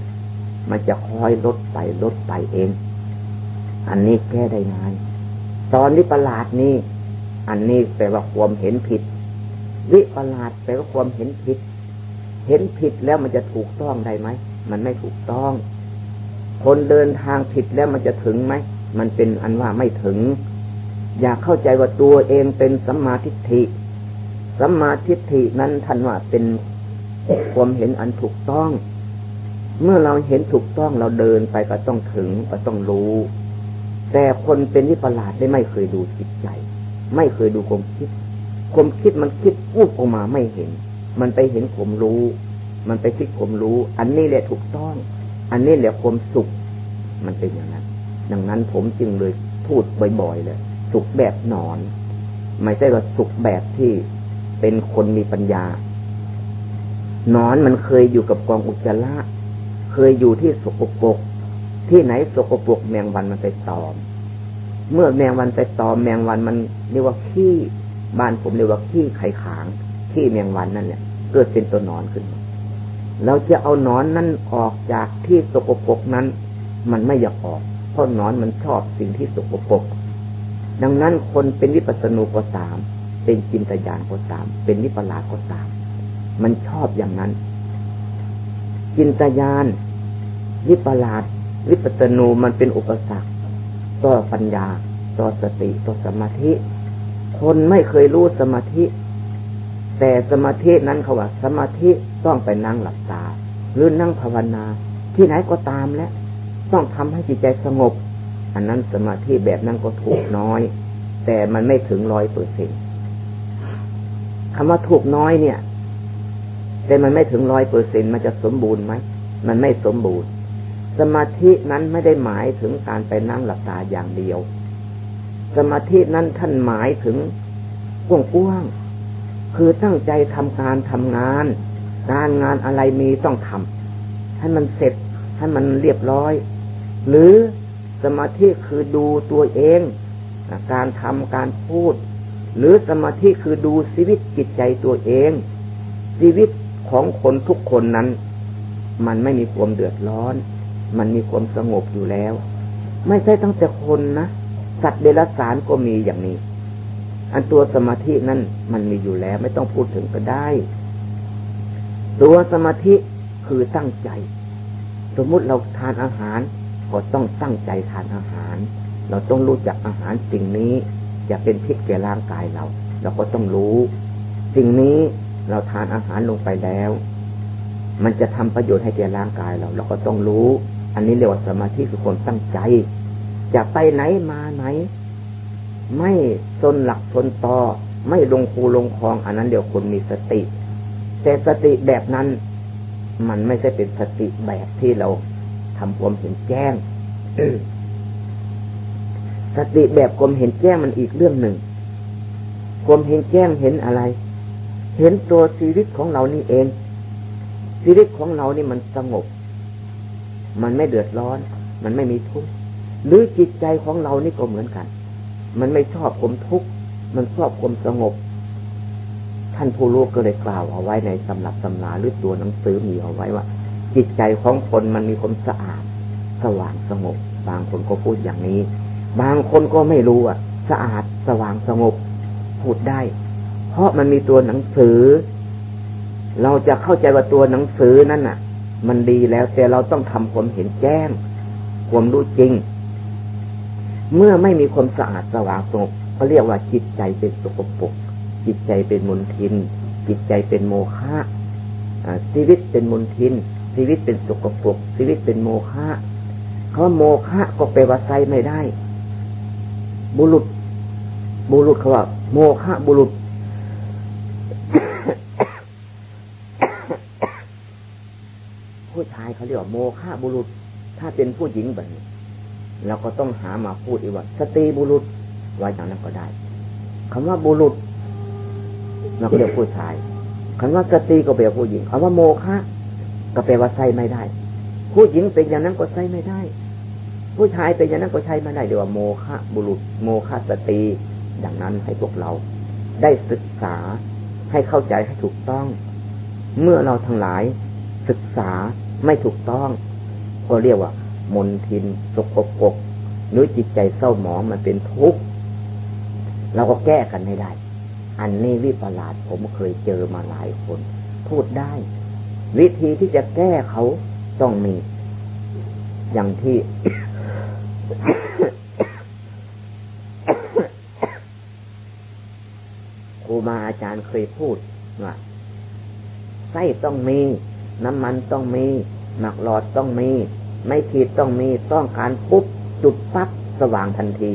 มันจะค่อยลดไปลดไปเอง อันนี้แก้ได้ง่ายตอนนี้ปลาดนี้ อันนี้แปลว่าความเห็นผิด วิปลาดแปลว่าความเห็นผิด เห็นผิดแล้วมันจะถูกต้องได้ไหมมันไม่ถูกต้อง คนเดินทางผิดแล้วมันจะถึงไหมมันเป็นอันว่าไม่ถึง อยากเข้าใจว่าตัวเองเป็นสัมมาทิฏฐิ สัมมาทิฏฐินั้นท่านว่าเป็นความเห็นอันถูกต้อง เมื่อเราเห็นถูกต้องเราเดินไปก็ต้องถึงก็ต้องรู้ แต่คนเป็นที่ประหลาดได้ไม่เคยดูจิตใจ ไม่เคยดูความคิด ความคิดมันคิดพูดออกมาไม่เห็น มันไปเห็นผมรู้ มันไปคิดผมรู้ อันนี้แหละถูกต้อง อันนี้แหละความสุข มันเป็นอย่างนั้น ดังนั้นผมจึงเลยพูดบ่อยๆเลยสุขแบบนอน ไม่ใช่ว่าสุขแบบที่ เป็นคนมีปัญญานอนมันเคยอยู่กับกองอุจจาระเคยอยู่ที่สกปรกที่ไหนสกปรกแมงวันมันไปตอม เมื่อแมงวันไปตอมแมงวันมันเรียกว่าขี้บ้านผมเรียกว่าขี้ไข่ขางขี้แมงวันนั่นแหละเกิดเป็นตัวนอนขึ้นเราจะเอานอนนั้นออกจากที่สกปรกนั้น มันไม่อยากออก เพราะนอนมันชอบสิ่งที่สกปรกดังนั้นคนเป็นวิปัสสนูก็ตาม เป็นจินตญาณก็ตาม เป็นวิปลาก็ตาม มันชอบอย่างนั้น จินตญาณวิปลาสวิปัสสนูมันเป็นอุปสรรคต่อปัญญา ต่อสติต่อสมาธิ คนไม่เคยรู้สมาธิ แต่สมาธินั้นเขาว่า สมาธิต้องไปนั่งหลับตา หรือนั่งภาวนา ที่ไหนก็ตามแล้วต้องทำให้จิตใจสงบ อันนั้นสมาธิแบบนั้นก็ถูกน้อย แต่มันไม่ถึงร้อยเปอร์เซ็น คำว่าถูกน้อยเนี่ย แต่มันไม่ถึงร้อยเปอร์เซ็นมันจะสมบูรณ์ไหมมันไม่สมบูรณ์ สมาธินั้นไม่ได้หมายถึงการไปนั่งหลับตาอย่างเดียว สมาธินั้นท่านหมายถึงกว้างๆคือตั้งใจทำการทำงาน การงานอะไรมีต้องทำให้มันเสร็จให้มันเรียบร้อย หรือสมาธิคือดูตัวเอง การทำการพูด หรือสมาธิคือดูชีวิตจิตใจตัวเอง ชีวิตของคนทุกคนนั้น มันไม่มีความเดือดร้อน มันมีความสงบอยู่แล้ว ไม่ใช่ตั้งแต่คนนะสัตว์เดรัจฉานก็มีอย่างนี้ อันตัวสมาธินั้นมันมีอยู่แล้ว ไม่ต้องพูดถึงก็ได้ ตัวสมาธิคือตั้งใจ สมมุติเราทานอาหาร ก็ต้องตั้งใจทานอาหาร เราต้องรู้จักอาหารสิ่งนี้ จะเป็นพิษแก่ร่างกายเรา เราก็ต้องรู้ สิ่งนี้เราทานอาหารลงไปแล้ว มันจะทำประโยชน์ให้แก่ร่างกายเรา เราก็ต้องรู้ อันนี้เรียกว่าสมาธิคือคนตั้งใจ จะไปไหนมาไหน ไม่ทนหลักทนต่อไม่ลงคูลงคลอง อันนั้นเดี๋ยวคนมีสติ แต่สติแบบนั้นมันไม่ใช่เป็นสติแบบที่เราทำความเห็นแจ้ง สติแบบความเห็นแจ้งมันอีกเรื่องหนึ่งความเห็นแจ้งเห็นอะไร เห็นตัวชีวิตของเรานี่เอง ชีวิตของเรานี่มันสงบ มันไม่เดือดร้อน มันไม่มีทุกข์หรือจิตใจของเรานี่ก็เหมือนกัน มันไม่ชอบความทุกข์มันชอบความสงบ ท่านผู้รู้ก็เลยกล่าวเอาไว้ในสำหรับตำราหรือตัวหนังสือมีเอาไว้ว่า จิตใจของคนมันมีความสะอาด สว่างสงบบางคนก็พูดอย่างนี้ บางคนก็ไม่รู้อะ สะอาดสว่างสงบพูดได้ เพราะมันมีตัวหนังสือ เราจะเข้าใจว่าตัวหนังสือนั่นน่ะ มันดีแล้วแต่เราต้องทำความเห็นแจ้งความรู้จริง เมื่อไม่มีความสะอาดสว่างสงบเขาเรียกว่าจิตใจเป็นสกปรกจิตใจเป็นมลทิน จิตใจเป็นโมฆะชีวิตเป็นมลทิน ชีวิตเป็นสกปรกชีวิตเป็นโมฆะเขาโมฆะก็แปลว่าไซไม่ได้ บุรุษ บุรุษเขาว่าโมฆะบุรุษ ผู้ชายเขาเรียกว่าโมฆะบุรุษ ถ้าเป็นผู้หญิงแบบนี้เราก็ต้องหามาพูดอีกว่าสตรีบุรุษไว้อย่างนั้นก็ได้คำว่าบุรุษเราก็เรียกผู้ชายคำว่าสตรีก็แปลผู้หญิงคำว่าโมฆะก็แปลว่าใส่ไม่ได้ ผู้หญิงเป็นอย่างนั้นก็ใส่ไม่ได้ ผู้ชายเป็นอย่างนั้นก็ใช้ไม่ได้เดี๋ยวโมฆะบุรุษโมฆะสตรีอย่างนั้นให้พวกเราได้ศึกษาให้เข้าใจให้ถูกต้อง เมื่อเราทั้งหลายศึกษาไม่ถูกต้อง ก็เรียกว่ามนทินสกปรกหรือจิตใจเศร้าหมองมันเป็นทุกข์เราก็แก้กันไม่ได้ อันนี้วิปลาสผมเคยเจอมาหลายคน พูดได้ วิธีที่จะแก้เขาต้องมี อย่างที่ ครูมาอาจารย์เคยพูดว่าไส้ต้องมี น้ำมันต้องมีหมักหลอดต้องมี ไม่ขีดต้องมีต้องการปุ๊บจุดปั๊บสว่างทันที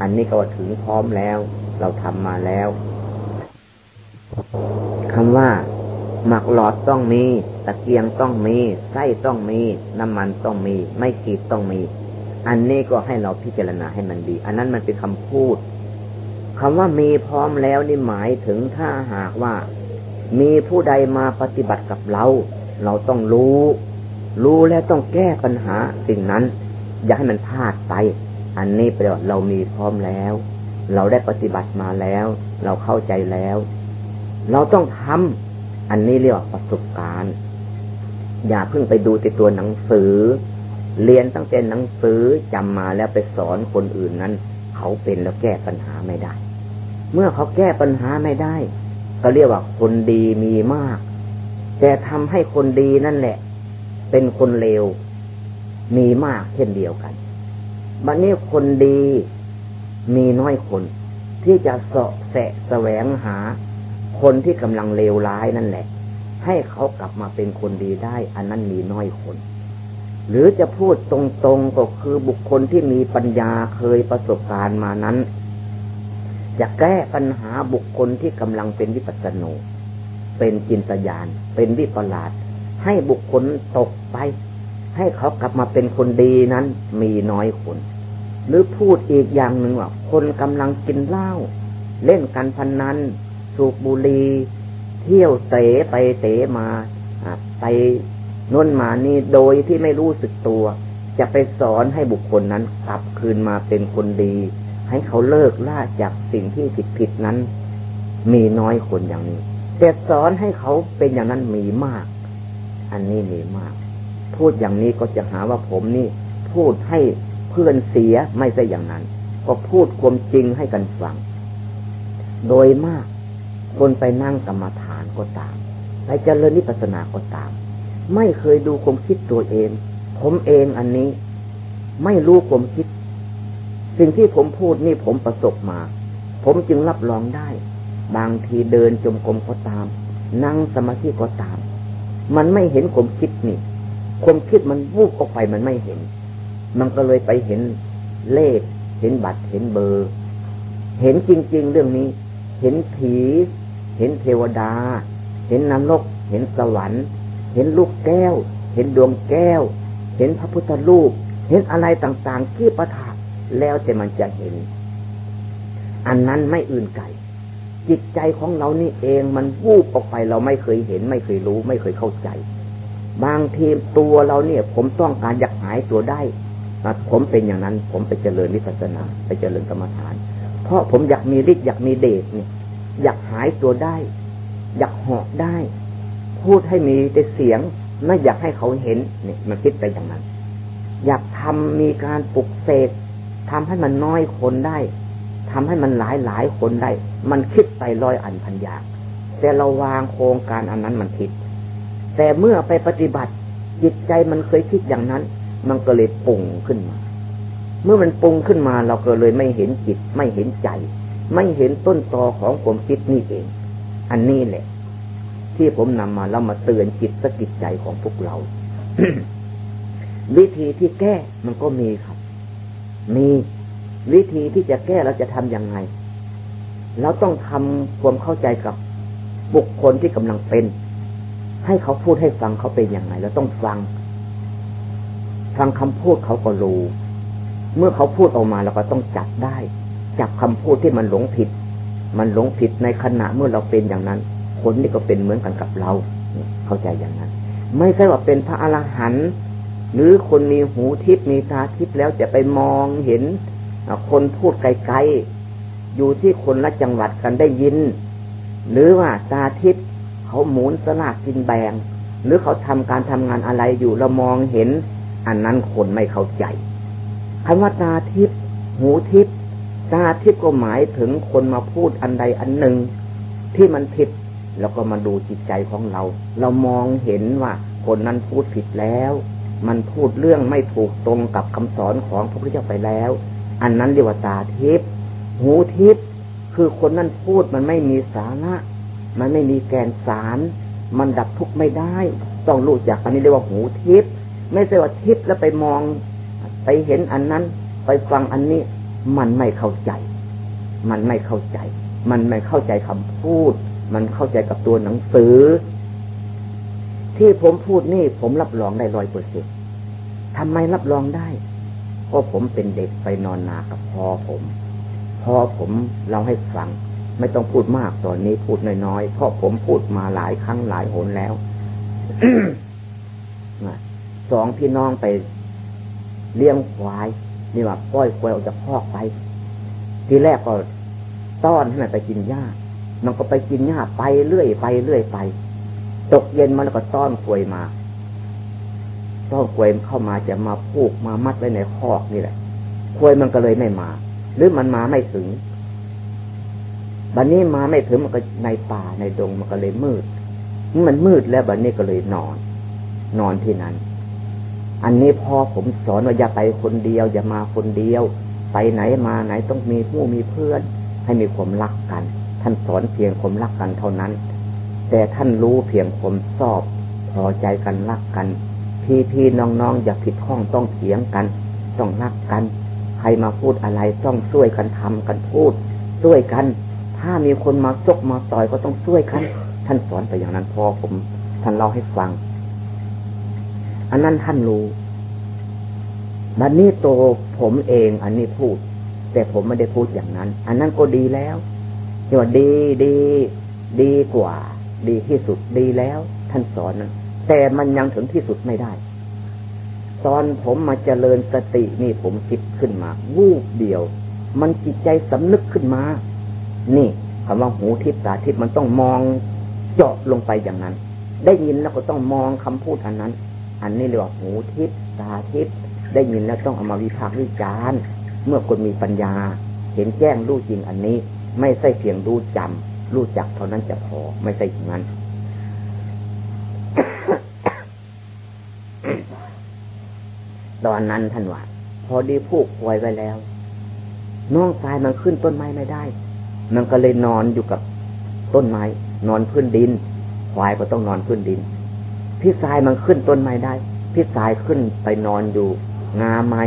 อันนี้ก็ถึงพร้อมแล้ว เราทำมาแล้วคำว่าหมักหลอดต้องมี ตะเกียงต้องมี ไส้ต้องมี น้ำมันต้องมี ไม่ขีดต้องมี อันนี้ก็ให้เราพิจารณาให้มันดี อันนั้นมันเป็นคำพูดคำว่ามีพร้อมแล้วนี่หมายถึงถ้าหากว่า มีผู้ใดมาปฏิบัติกับเรา เราต้องรู้ รู้แล้วต้องแก้ปัญหาสิ่งนั้น อย่าให้มันพลาดไป อันนี้แปลว่าเรามีพร้อมแล้ว เราได้ปฏิบัติมาแล้ว เราเข้าใจแล้ว เราต้องทำอันนี้เรียกว่าประสบการณ์ อย่าเพิ่งไปดูแต่ตัวหนังสือ เรียนตั้งแต่หนังสือจำมาแล้วไปสอนคนอื่นนั้น เขาเป็นแล้วแก้ปัญหาไม่ได้ เมื่อเขาแก้ปัญหาไม่ได้ ก็เรียกว่าคนดีมีมาก แต่ทำให้คนดีนั่นแหละ เป็นคนเลวมีมากเช่นเดียวกันบัดนนี้คนดีมีน้อยคน ที่จะเสาะแสะแสวงหา คนที่กำลังเลวร้ายนั่นแหละ ให้เขากลับมาเป็นคนดีได้ อันนั้นมีน้อยคน หรือจะพูดตรงๆก็คือบุคคลที่มีปัญญาเคยประสบการณ์มานั้น จะแก้ปัญหาบุคคลที่กำลังเป็นวิปัสสนูเป็นจินตยาน เป็นวิปลาสให้บุคคลตกไป ให้เขากลับมาเป็นคนดีนั้นมีน้อยคน หรือพูดอีกอย่างหนึ่งว่า คนกำลังกินเหล้าเล่นกันพนนันสูบบุหรี่เที่ยวเตะไปเตะมาไป น้นมานี่โดยที่ไม่รู้สึกตัว จะไปสอนให้บุคคลนั้นกลับคืนมาเป็นคนดี ให้เขาเลิกล่าจากสิ่งที่ผิดผิดนั้น มีน้อยคนอย่างนี้ แต่สอนให้เขาเป็นอย่างนั้นมีมาก อันนี้มีมาก พูดอย่างนี้ก็จะหาว่าผมนี่ พูดให้เพื่อนเสียไม่ใช่อย่างนั้น ก็พูดความจริงให้กันฟัง โดยมาก คนไปนั่งกรรมฐานก็ตามไปเจริญนิพพานาก็ตาม ไม่เคยดูความคิดตัวเอง ผมเองอันนี้ ไม่รู้ความคิด สิ่งที่ผมพูดนี่ผมประสบมา ผมจึงรับรองได้ บางทีเดินจมกรมก็ตาม นั่งสมาธิก็ตาม มันไม่เห็นความคิดนี่ความคิดมันวูบออกไปมันไม่เห็น มันก็เลยไปเห็นเลข เห็นบัตรเห็นเบอร์ เห็นจริง ๆ เรื่องนี้ เห็นผี เห็นเทวดา เห็นนรก เห็นสวรรค์ เห็นลูกแก้ว เห็นดวงแก้ว เห็นพระพุทธรูป เห็นอะไรต่างๆ ที่ประทับแล้วแต่มันจะเห็น อันนั้นไม่อื่นไกลจิตใจของเรานี่เองมันวูบออกไปเราไม่เคยเห็น ไม่เคยรู้ ไม่เคยเข้าใจ บางทีตัวเราเนี่ย ผมต้องการอยากหายตัวได้ผมเป็นอย่างนั้น ผมไปเจริญวิปัสสนา ไปเจริญกรรมฐาน เพราะผมอยากมีฤทธิ์อยากมีเดชเนี่ย อยากหายตัวได้ อยากเหาะได้ พูดให้มีแต่เสียง ไม่อยากให้เขาเห็นเนี่ยมันคิดไปอย่างนั้น อยากทำมีการปลุกเสกทำให้มันน้อยคนได้ทำให้มันหลายหลายคนได้ มันคิดไปร้อยอันพันอยางแต่เราวางโครงการอันนั้นมันผิด แต่เมื่อไปปฏิบัติจิตใจมันเคยคิดอย่างนั้น มันก็เลยปุ่งขึ้นมา เมื่อมันปุ่งขึ้นมาเราก็เลยไม่เห็นจิตไม่เห็นใจ ไม่เห็นต้นตอของความคิดนี่เอง อันนี้แหละ ที่ผมนำมาแล้วมาเตือนจิตสกิจใจของพวกเรา วิธีที่แก้มันก็มีครับ มีวิธีที่จะแก้เราจะทํำยังไง เราต้องทำความเข้าใจกับบุคคลที่กำลังเป็น ให้เขาพูดให้ฟังเขาเป็นยังไงเราต้องฟัง ฟังคำพูดเขาก็รู้ เมื่อเขาพูดออกมาเราก็ต้องจับได้ จับคำพูดที่มันหลงผิด มันหลงผิดในขณะเมื่อเราเป็นอย่างนั้น คนนี้ก็เป็นเหมือนกันกับเรา เข้าใจอย่างนั้น ไม่ใช่ว่าเป็นพระอรหันต์หรือคนมีหูทิพย์มีตาทิพย์แล้วจะไปมองเห็นคนพูดไกลๆอยู่ที่คนละจังหวัดกันได้ยิน หรือว่าตาทิพย์เขาหมุนสลากกินแบง หรือเขาทำการทำงานอะไรอยู่เรามองเห็น อันนั้นคนไม่เข้าใจคำว่าตาทิพย์หูทิพย์ตาทิพย์ก็หมายถึงคนมาพูดอันใดอันหนึ่ง ที่มันผิด แล้วก็มาดูจิตใจของเรา เรามองเห็นว่าคนนั้นพูดผิดแล้ว มันพูดเรื่องไม่ถูกตรงกับคำสอนของพระพุทธเจ้าไปแล้ว อันนั้นเรียกว่าตาทิพย์หูทิพย์คือคนนั้นพูดมันไม่มีสาระ มันไม่มีแกนสาร มันดับทุกข์ไม่ได้ ต้องรู้จักอันนี้เรียกว่าหูทิพย์ไม่ใช่ว่าทิพย์แล้วไปมอง ไปเห็นอันนั้น ไปฟังอันนี้ มันไม่เข้าใจ มันไม่เข้าใจ มันไม่เข้าใจคำพูด มันเข้าใจกับตัวหนังสือ ที่ผมพูดนี่ผมรับรองได้ร้อยเปอร์เซ็นต์ทำไมรับรองได้ก็ผมเป็นเด็กไปนอนนากับพ่อผมพ่อผมเล่าให้ฟัง ไม่ต้องพูดมากตอนนี้พูดน้อยๆเพราะผมพูดมาหลายครั้งหลายหนแล้วสองพี่น้องไปเลี้ยงควายนี่ว่าป้อยควายออกจากพอกไป ทีแรกก็ต้อนให้มันไปกินหญ้า มันก็ไปกินหญ้าไปเรื่อยไปเรื่อยไป ตกเย็นมาแล้วก็ต้อนควยมาต้องควยเข้ามาจะมาพูกมามัดไว้ในคอกนี่แหละควยมันก็เลยไม่มา หรือมันมาไม่ถึงบัดนนี้มาไม่ถึงมันก็ในป่าในดงมันก็เลยมืดมันมืดแล้วบัดนนี้ก็เลยนอน นอนที่นั้น อันนี้พอผมสอนว่าอย่าไปคนเดียว อย่ามาคนเดียว ไปไหนมาไหนต้องมีผู้มีเพื่อน ให้มีความรักกัน ท่านสอนเพียงความรักกันเท่านั้น แต่ท่านรู้เพียงความชอบพอใจกันรักกัน พี่พี่น้องๆองอย่าผิดข้องต้องเถียงกัน ต้องรักกัน ใครมาพูดอะไรต้องช่วยกันทำกันพูดช่วยกัน ถ้ามีคนมาซกมาต่อยก็ต้องช่วยกัน ท่านสอนไปอย่างนั้นพอผม ท่านเล่าให้ฟัง อันนั้นท่านรู้บัดนนี้โตผมเองอันนี้พูด แต่ผมไม่ได้พูดอย่างนั้น อันนั้นก็ดีแล้ว ที่ว่าดีดีดีกว่า ดีที่สุดดีแล้ว ท่านสอนนะแต่มันยังถึงที่สุดไม่ได้ตอนผมมาเจริญสตินี่ผมคิดขึ้นมา วูบเดียว มันจิตใจสำนึกขึ้นมา นี่คำว่าหูทิพตาทิพมันต้องมองเจาะลงไปอย่างนั้น ได้ยินแล้วก็ต้องมองคำพูดอันนั้น อันนี้เรียกว่าหูทิพตาทิพได้ยินแล้วต้องเอามาวิพากษ์วิจารณ์เมื่อคนมีปัญญา เห็นแจ้งรู้จริงอันนี้ ไม่ใช่เพียงรู้จำรู้จักเท่านั้นจะพอ ไม่ใช่อย่างนั้น ตอนนั้นท่านว่าพอดีผูกควยไว้แล้ว น้องชายมันขึ้นต้นไม้ไม่ได้ มันก็เลยนอนอยู่กับต้นไม้ นอนพื้นดินควายก็ต้องนอนพื้นดิน พี่ชายมันขึ้นต้นไม้ได้ พี่ชายขึ้นไปนอนอยู่งาไม้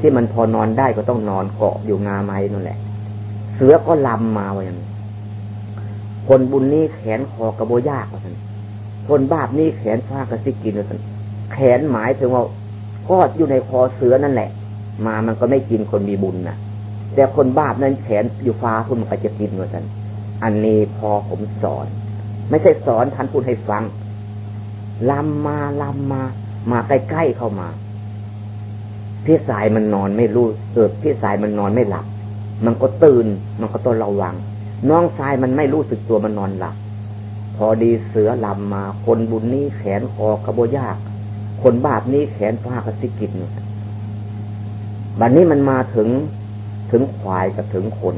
ที่มันพอนอนได้ก็ต้องนอนเกาะอยู่งาไม้นั่นแหละ เสือก็ลำมาว่าอย่านคนบุญนี้แขนคอกระโบยากว่าสันคนบาปนี่แขนฟ้ากระซิกินว่าสันแขนหมายถึงว่าก็อยู่ในคอเสือนั่นแหละ มามันก็ไม่กินคนมีบุญนะแต่คนบาปนั้นแขนอยู่ฟ้าคุณมันก็จะกินว่าสันอันนี้พอผมสอน ไม่ใช่สอนท่านพูดให้ฟังลำมาลำมา มาใกล้ๆเข้ามา พี่สายมันนอนไม่รู้เออพี่สายมันนอนไม่หลับ มันก็ตื่น มันก็ต้องระวัง น้องชายมันไม่รู้สึกตัวมันนอนหลับ พอดีเสือลำมา คนบุญนี้แขนคอกระโบยาก คนบาปนี้แขนฟ้ากระสิกิจบัดนนี้มันมาถึงถึงควายกับถึงคน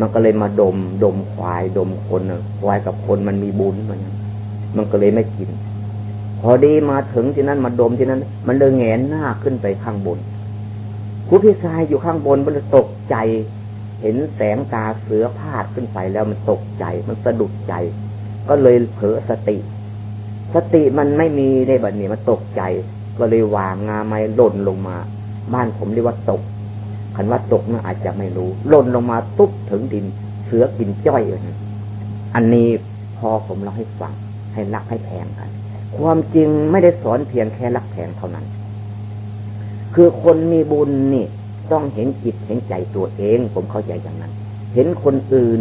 มันก็เลยมาดม ดมควาย ดมคนควายกับคนมันมีบุญมัน มันก็เลยไม่กิน พอดีมาถึงที่นั้นมาดมที่นั้น มันเลยแงนหน้าขึ้นไปข้างบนผู้พี่ชายอยู่ข้างบนมันตกใจ เห็นแสงตาเสือพาดขึ้นไปแล้วมันตกใจ มันสะดุดใจ ก็เลยเผลอสติ สติมันไม่มีในบัดนี้มันตกใจ ก็เลยวางงาไม้หล่นลงมา บ้านผมเรียกว่าตกคันว่าตกน่าอาจจะไม่รู้หล่นลงมาตุ๊บถึงดิน เสือกินจ้อยเลยอันนี้พอผมเล่าให้ฟัง ให้รักให้แพงกัน ความจริงไม่ได้สอนเพียงแค่รักแผงเท่านั้น คือคนมีบุญนี่ ต้องเห็นจิตเห็นใจตัวเอง ผมเข้าใจอย่างนั้น เห็นคนอื่น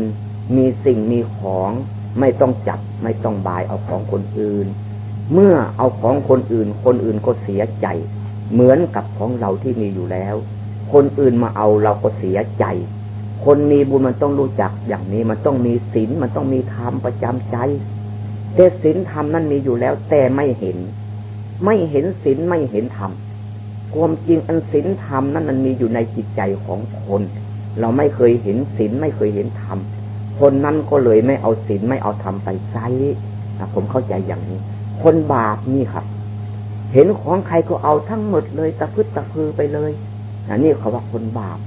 มีสิ่งมีของไม่ต้องจับไม่ต้องบายเอาของคนอื่น เมื่อเอาของคนอื่น คนอื่นก็เสียใจ เหมือนกับของเราที่มีอยู่แล้ว คนอื่นมาเอาเราก็เสียใจ คนมีบุญมันต้องรู้จักอย่างนี้มันต้องมีศีลมันต้องมีธรรมประจำใจแต่ศีลธรรมนั้นมีอยู่แล้ว แต่ไม่เห็น ไม่เห็นศีลไม่เห็นธรรม ความจริงอันศีลธรรมนั้นมันมีอยู่ในจิตใจของคน เราไม่เคยเห็นศีลไม่เคยเห็นธรรมคนนั้นก็เลยไม่เอาศีลไม่เอาธรรมไปใช้ผมเข้าใจอย่างนี้ คนบาปนี่ครับ เห็นของใครก็เอาทั้งหมดเลยตะพึดตะพือไปเลยอันนี้เขาว่าคนบาป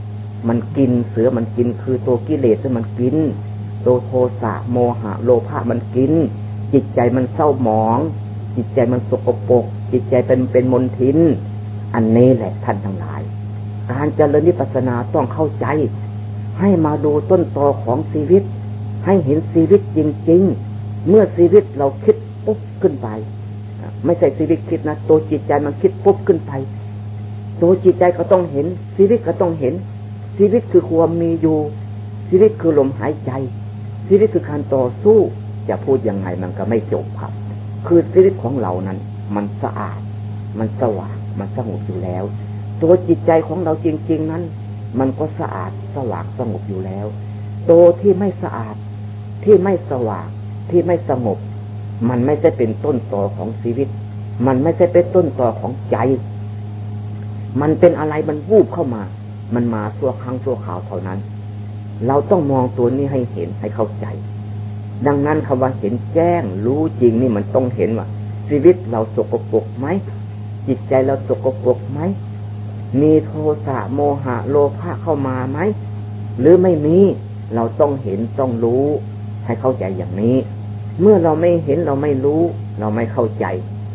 มันกินเสือมันกินคือตัวกิเลสมันกินตัวโทสะโมหะ โลภะมันกิน จิตใจมันเศร้าหมอง จิตใจมันสกปรกจิตใจเป็นเป็นมลทิน อันนี้แหละท่านทั้งหลาย การเจริญนิพพานาต้องเข้าใจ ให้มาดูต้นตอของชีวิต ให้เห็นชีวิตจริง ๆ เมื่อชีวิตเราคิดปุ๊บขึ้นไป ไม่ใช่ชีวิตคิดนะตัวจิตใจมันคิดปุ๊บขึ้นไป ตัวจิตใจก็ต้องเห็น ชีวิตก็ต้องเห็น ชีวิตคือความมีอยู่ ชีวิตคือลมหายใจ ชีวิตคือการต่อสู้ จะพูดยังไงมันก็ไม่จบครับ คือชีวิตของเรานั้น มันสะอาด มันสว่าง มันสงบอยู่แล้ว ตัวจิตใจของเราจริง ๆ นั้น มันก็สะอาดสว่างสงบอยู่แล้ว ตัวที่ไม่สะอาดที่ไม่สว่างที่ไม่สงบ มันไม่ใช่เป็นต้นตอของชีวิต มันไม่ใช่เป็นต้นตอของใจ มันเป็นอะไรมันวูบเข้ามา มันมาชั่วครั้งชั่วคราวเท่านั้น เราต้องมองตัวนี้ให้เห็นให้เข้าใจ ดังนั้นคำว่าเห็นแจ้งรู้จริงนี่มันต้องเห็นว่าชีวิตเราสกปรกไหม จิตใจเราสกปรกไหม มีโทสะโมหะโลภะเข้ามาไหม หรือไม่มี เราต้องเห็นต้องรู้ ให้เข้าใจอย่างนี้ เมื่อเราไม่เห็นเราไม่รู้ เราไม่เข้าใจ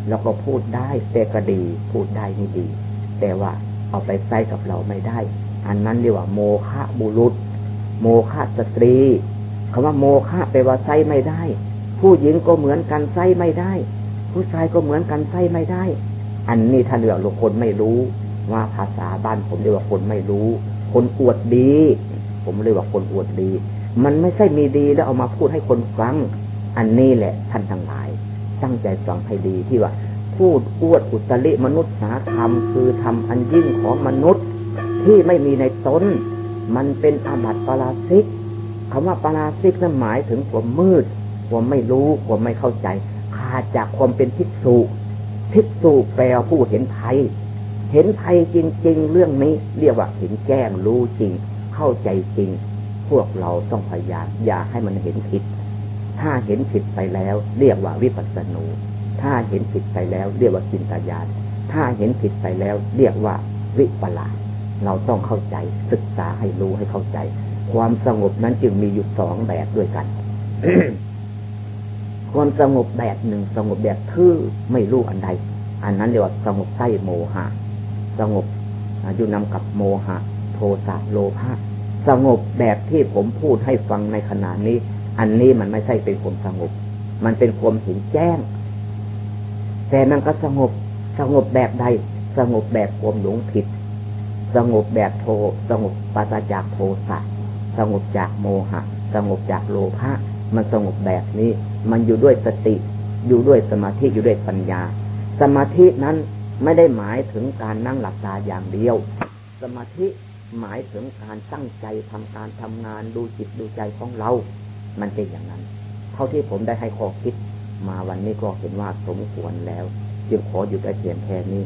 เราก็พูดได้แต่ก็ดี พูดได้นี่ดี แต่ว่าเอาไปใส่กับเราไม่ได้ อันนั้นเรียกว่า โมฆะบุรุษ โมฆะสตรีคำว่าโมฆะแปลว่าใส่ไม่ได้ ผู้หญิงก็เหมือนกันใส่ไม่ได้ ผู้ชายก็เหมือนกันใส่ไม่ได้ อันนี้ท่านเรียกว่าคนไม่รู้ว่าภาษาบ้านผมเรียกว่าคนไม่รู้ คนอวดดี ผมเรียกว่าคนอวดดี มันไม่ใช่มีดีแล้วเอามาพูดให้คนฟัง อันนี้แหละท่านทั้งหลาย ตั้งใจฟังให้ดีที่ว่า พูดอวดอุตริมนุษย์สาธรรมคือทำอันยิ่งของมนุษย์ ที่ไม่มีในตนมันเป็นอาบัติปราชิกคำว่าปราชิกนั้นหมายถึงความมืดความไม่รู้ความไม่เข้าใจขาดจากความเป็นทิฏฐุ ทิฏฐุแปลผู้เห็นภัย เห็นภัยจริง ๆ เรื่องนี้ เรียกว่าเห็นแจ้งรู้จริง เข้าใจจริง พวกเราต้องพยายามอย่าให้มันเห็นผิด ถ้าเห็นผิดไปแล้ว เรียกว่าวิปัสสนู ถ้าเห็นผิดไปแล้ว เรียกว่ากินตายานถ้าเห็นผิดไปแล้ว เรียกว่าวิปลาสเราต้องเข้าใจศึกษาให้รู้ให้เข้าใจ ความสงบนั้นจึงมีอยู่สองแบบด้วยกัน ความสงบแบบหนึ่งสงบแบบทื่อไม่รู้อันใด อันนั้นเรียกว่าสงบไส้โมหะ สงบอยู่นำกับโมหะ โทสะโลภะสงบแบบที่ผมพูดให้ฟังในขณะนี้ อันนี้มันไม่ใช่เป็นความสงบ มันเป็นความเห็นแจ้ง แต่มันก็สงบสงบแบบใด สงบแบบความหลงผิด สงบแบบโทสงบปัสจากโทสะสงบจากโมหะ สงบจากโลภะ มันสงบแบบนี้ มันอยู่ด้วยสติ อยู่ด้วยสมาธิอยู่ด้วยปัญญา สมาธินั้นไม่ได้หมายถึงการนั่งหลับตาอย่างเดียว สมาธิหมายถึงการตั้งใจทำการทำงานดูจิตดูใจของเรา มันเป็นอย่างนั้น เท่าที่ผมได้ให้ข้อคิด มาวันนี้ก็เห็นว่าสมควรแล้ว จึงขออยู่ใกล้เพียงแค่นี้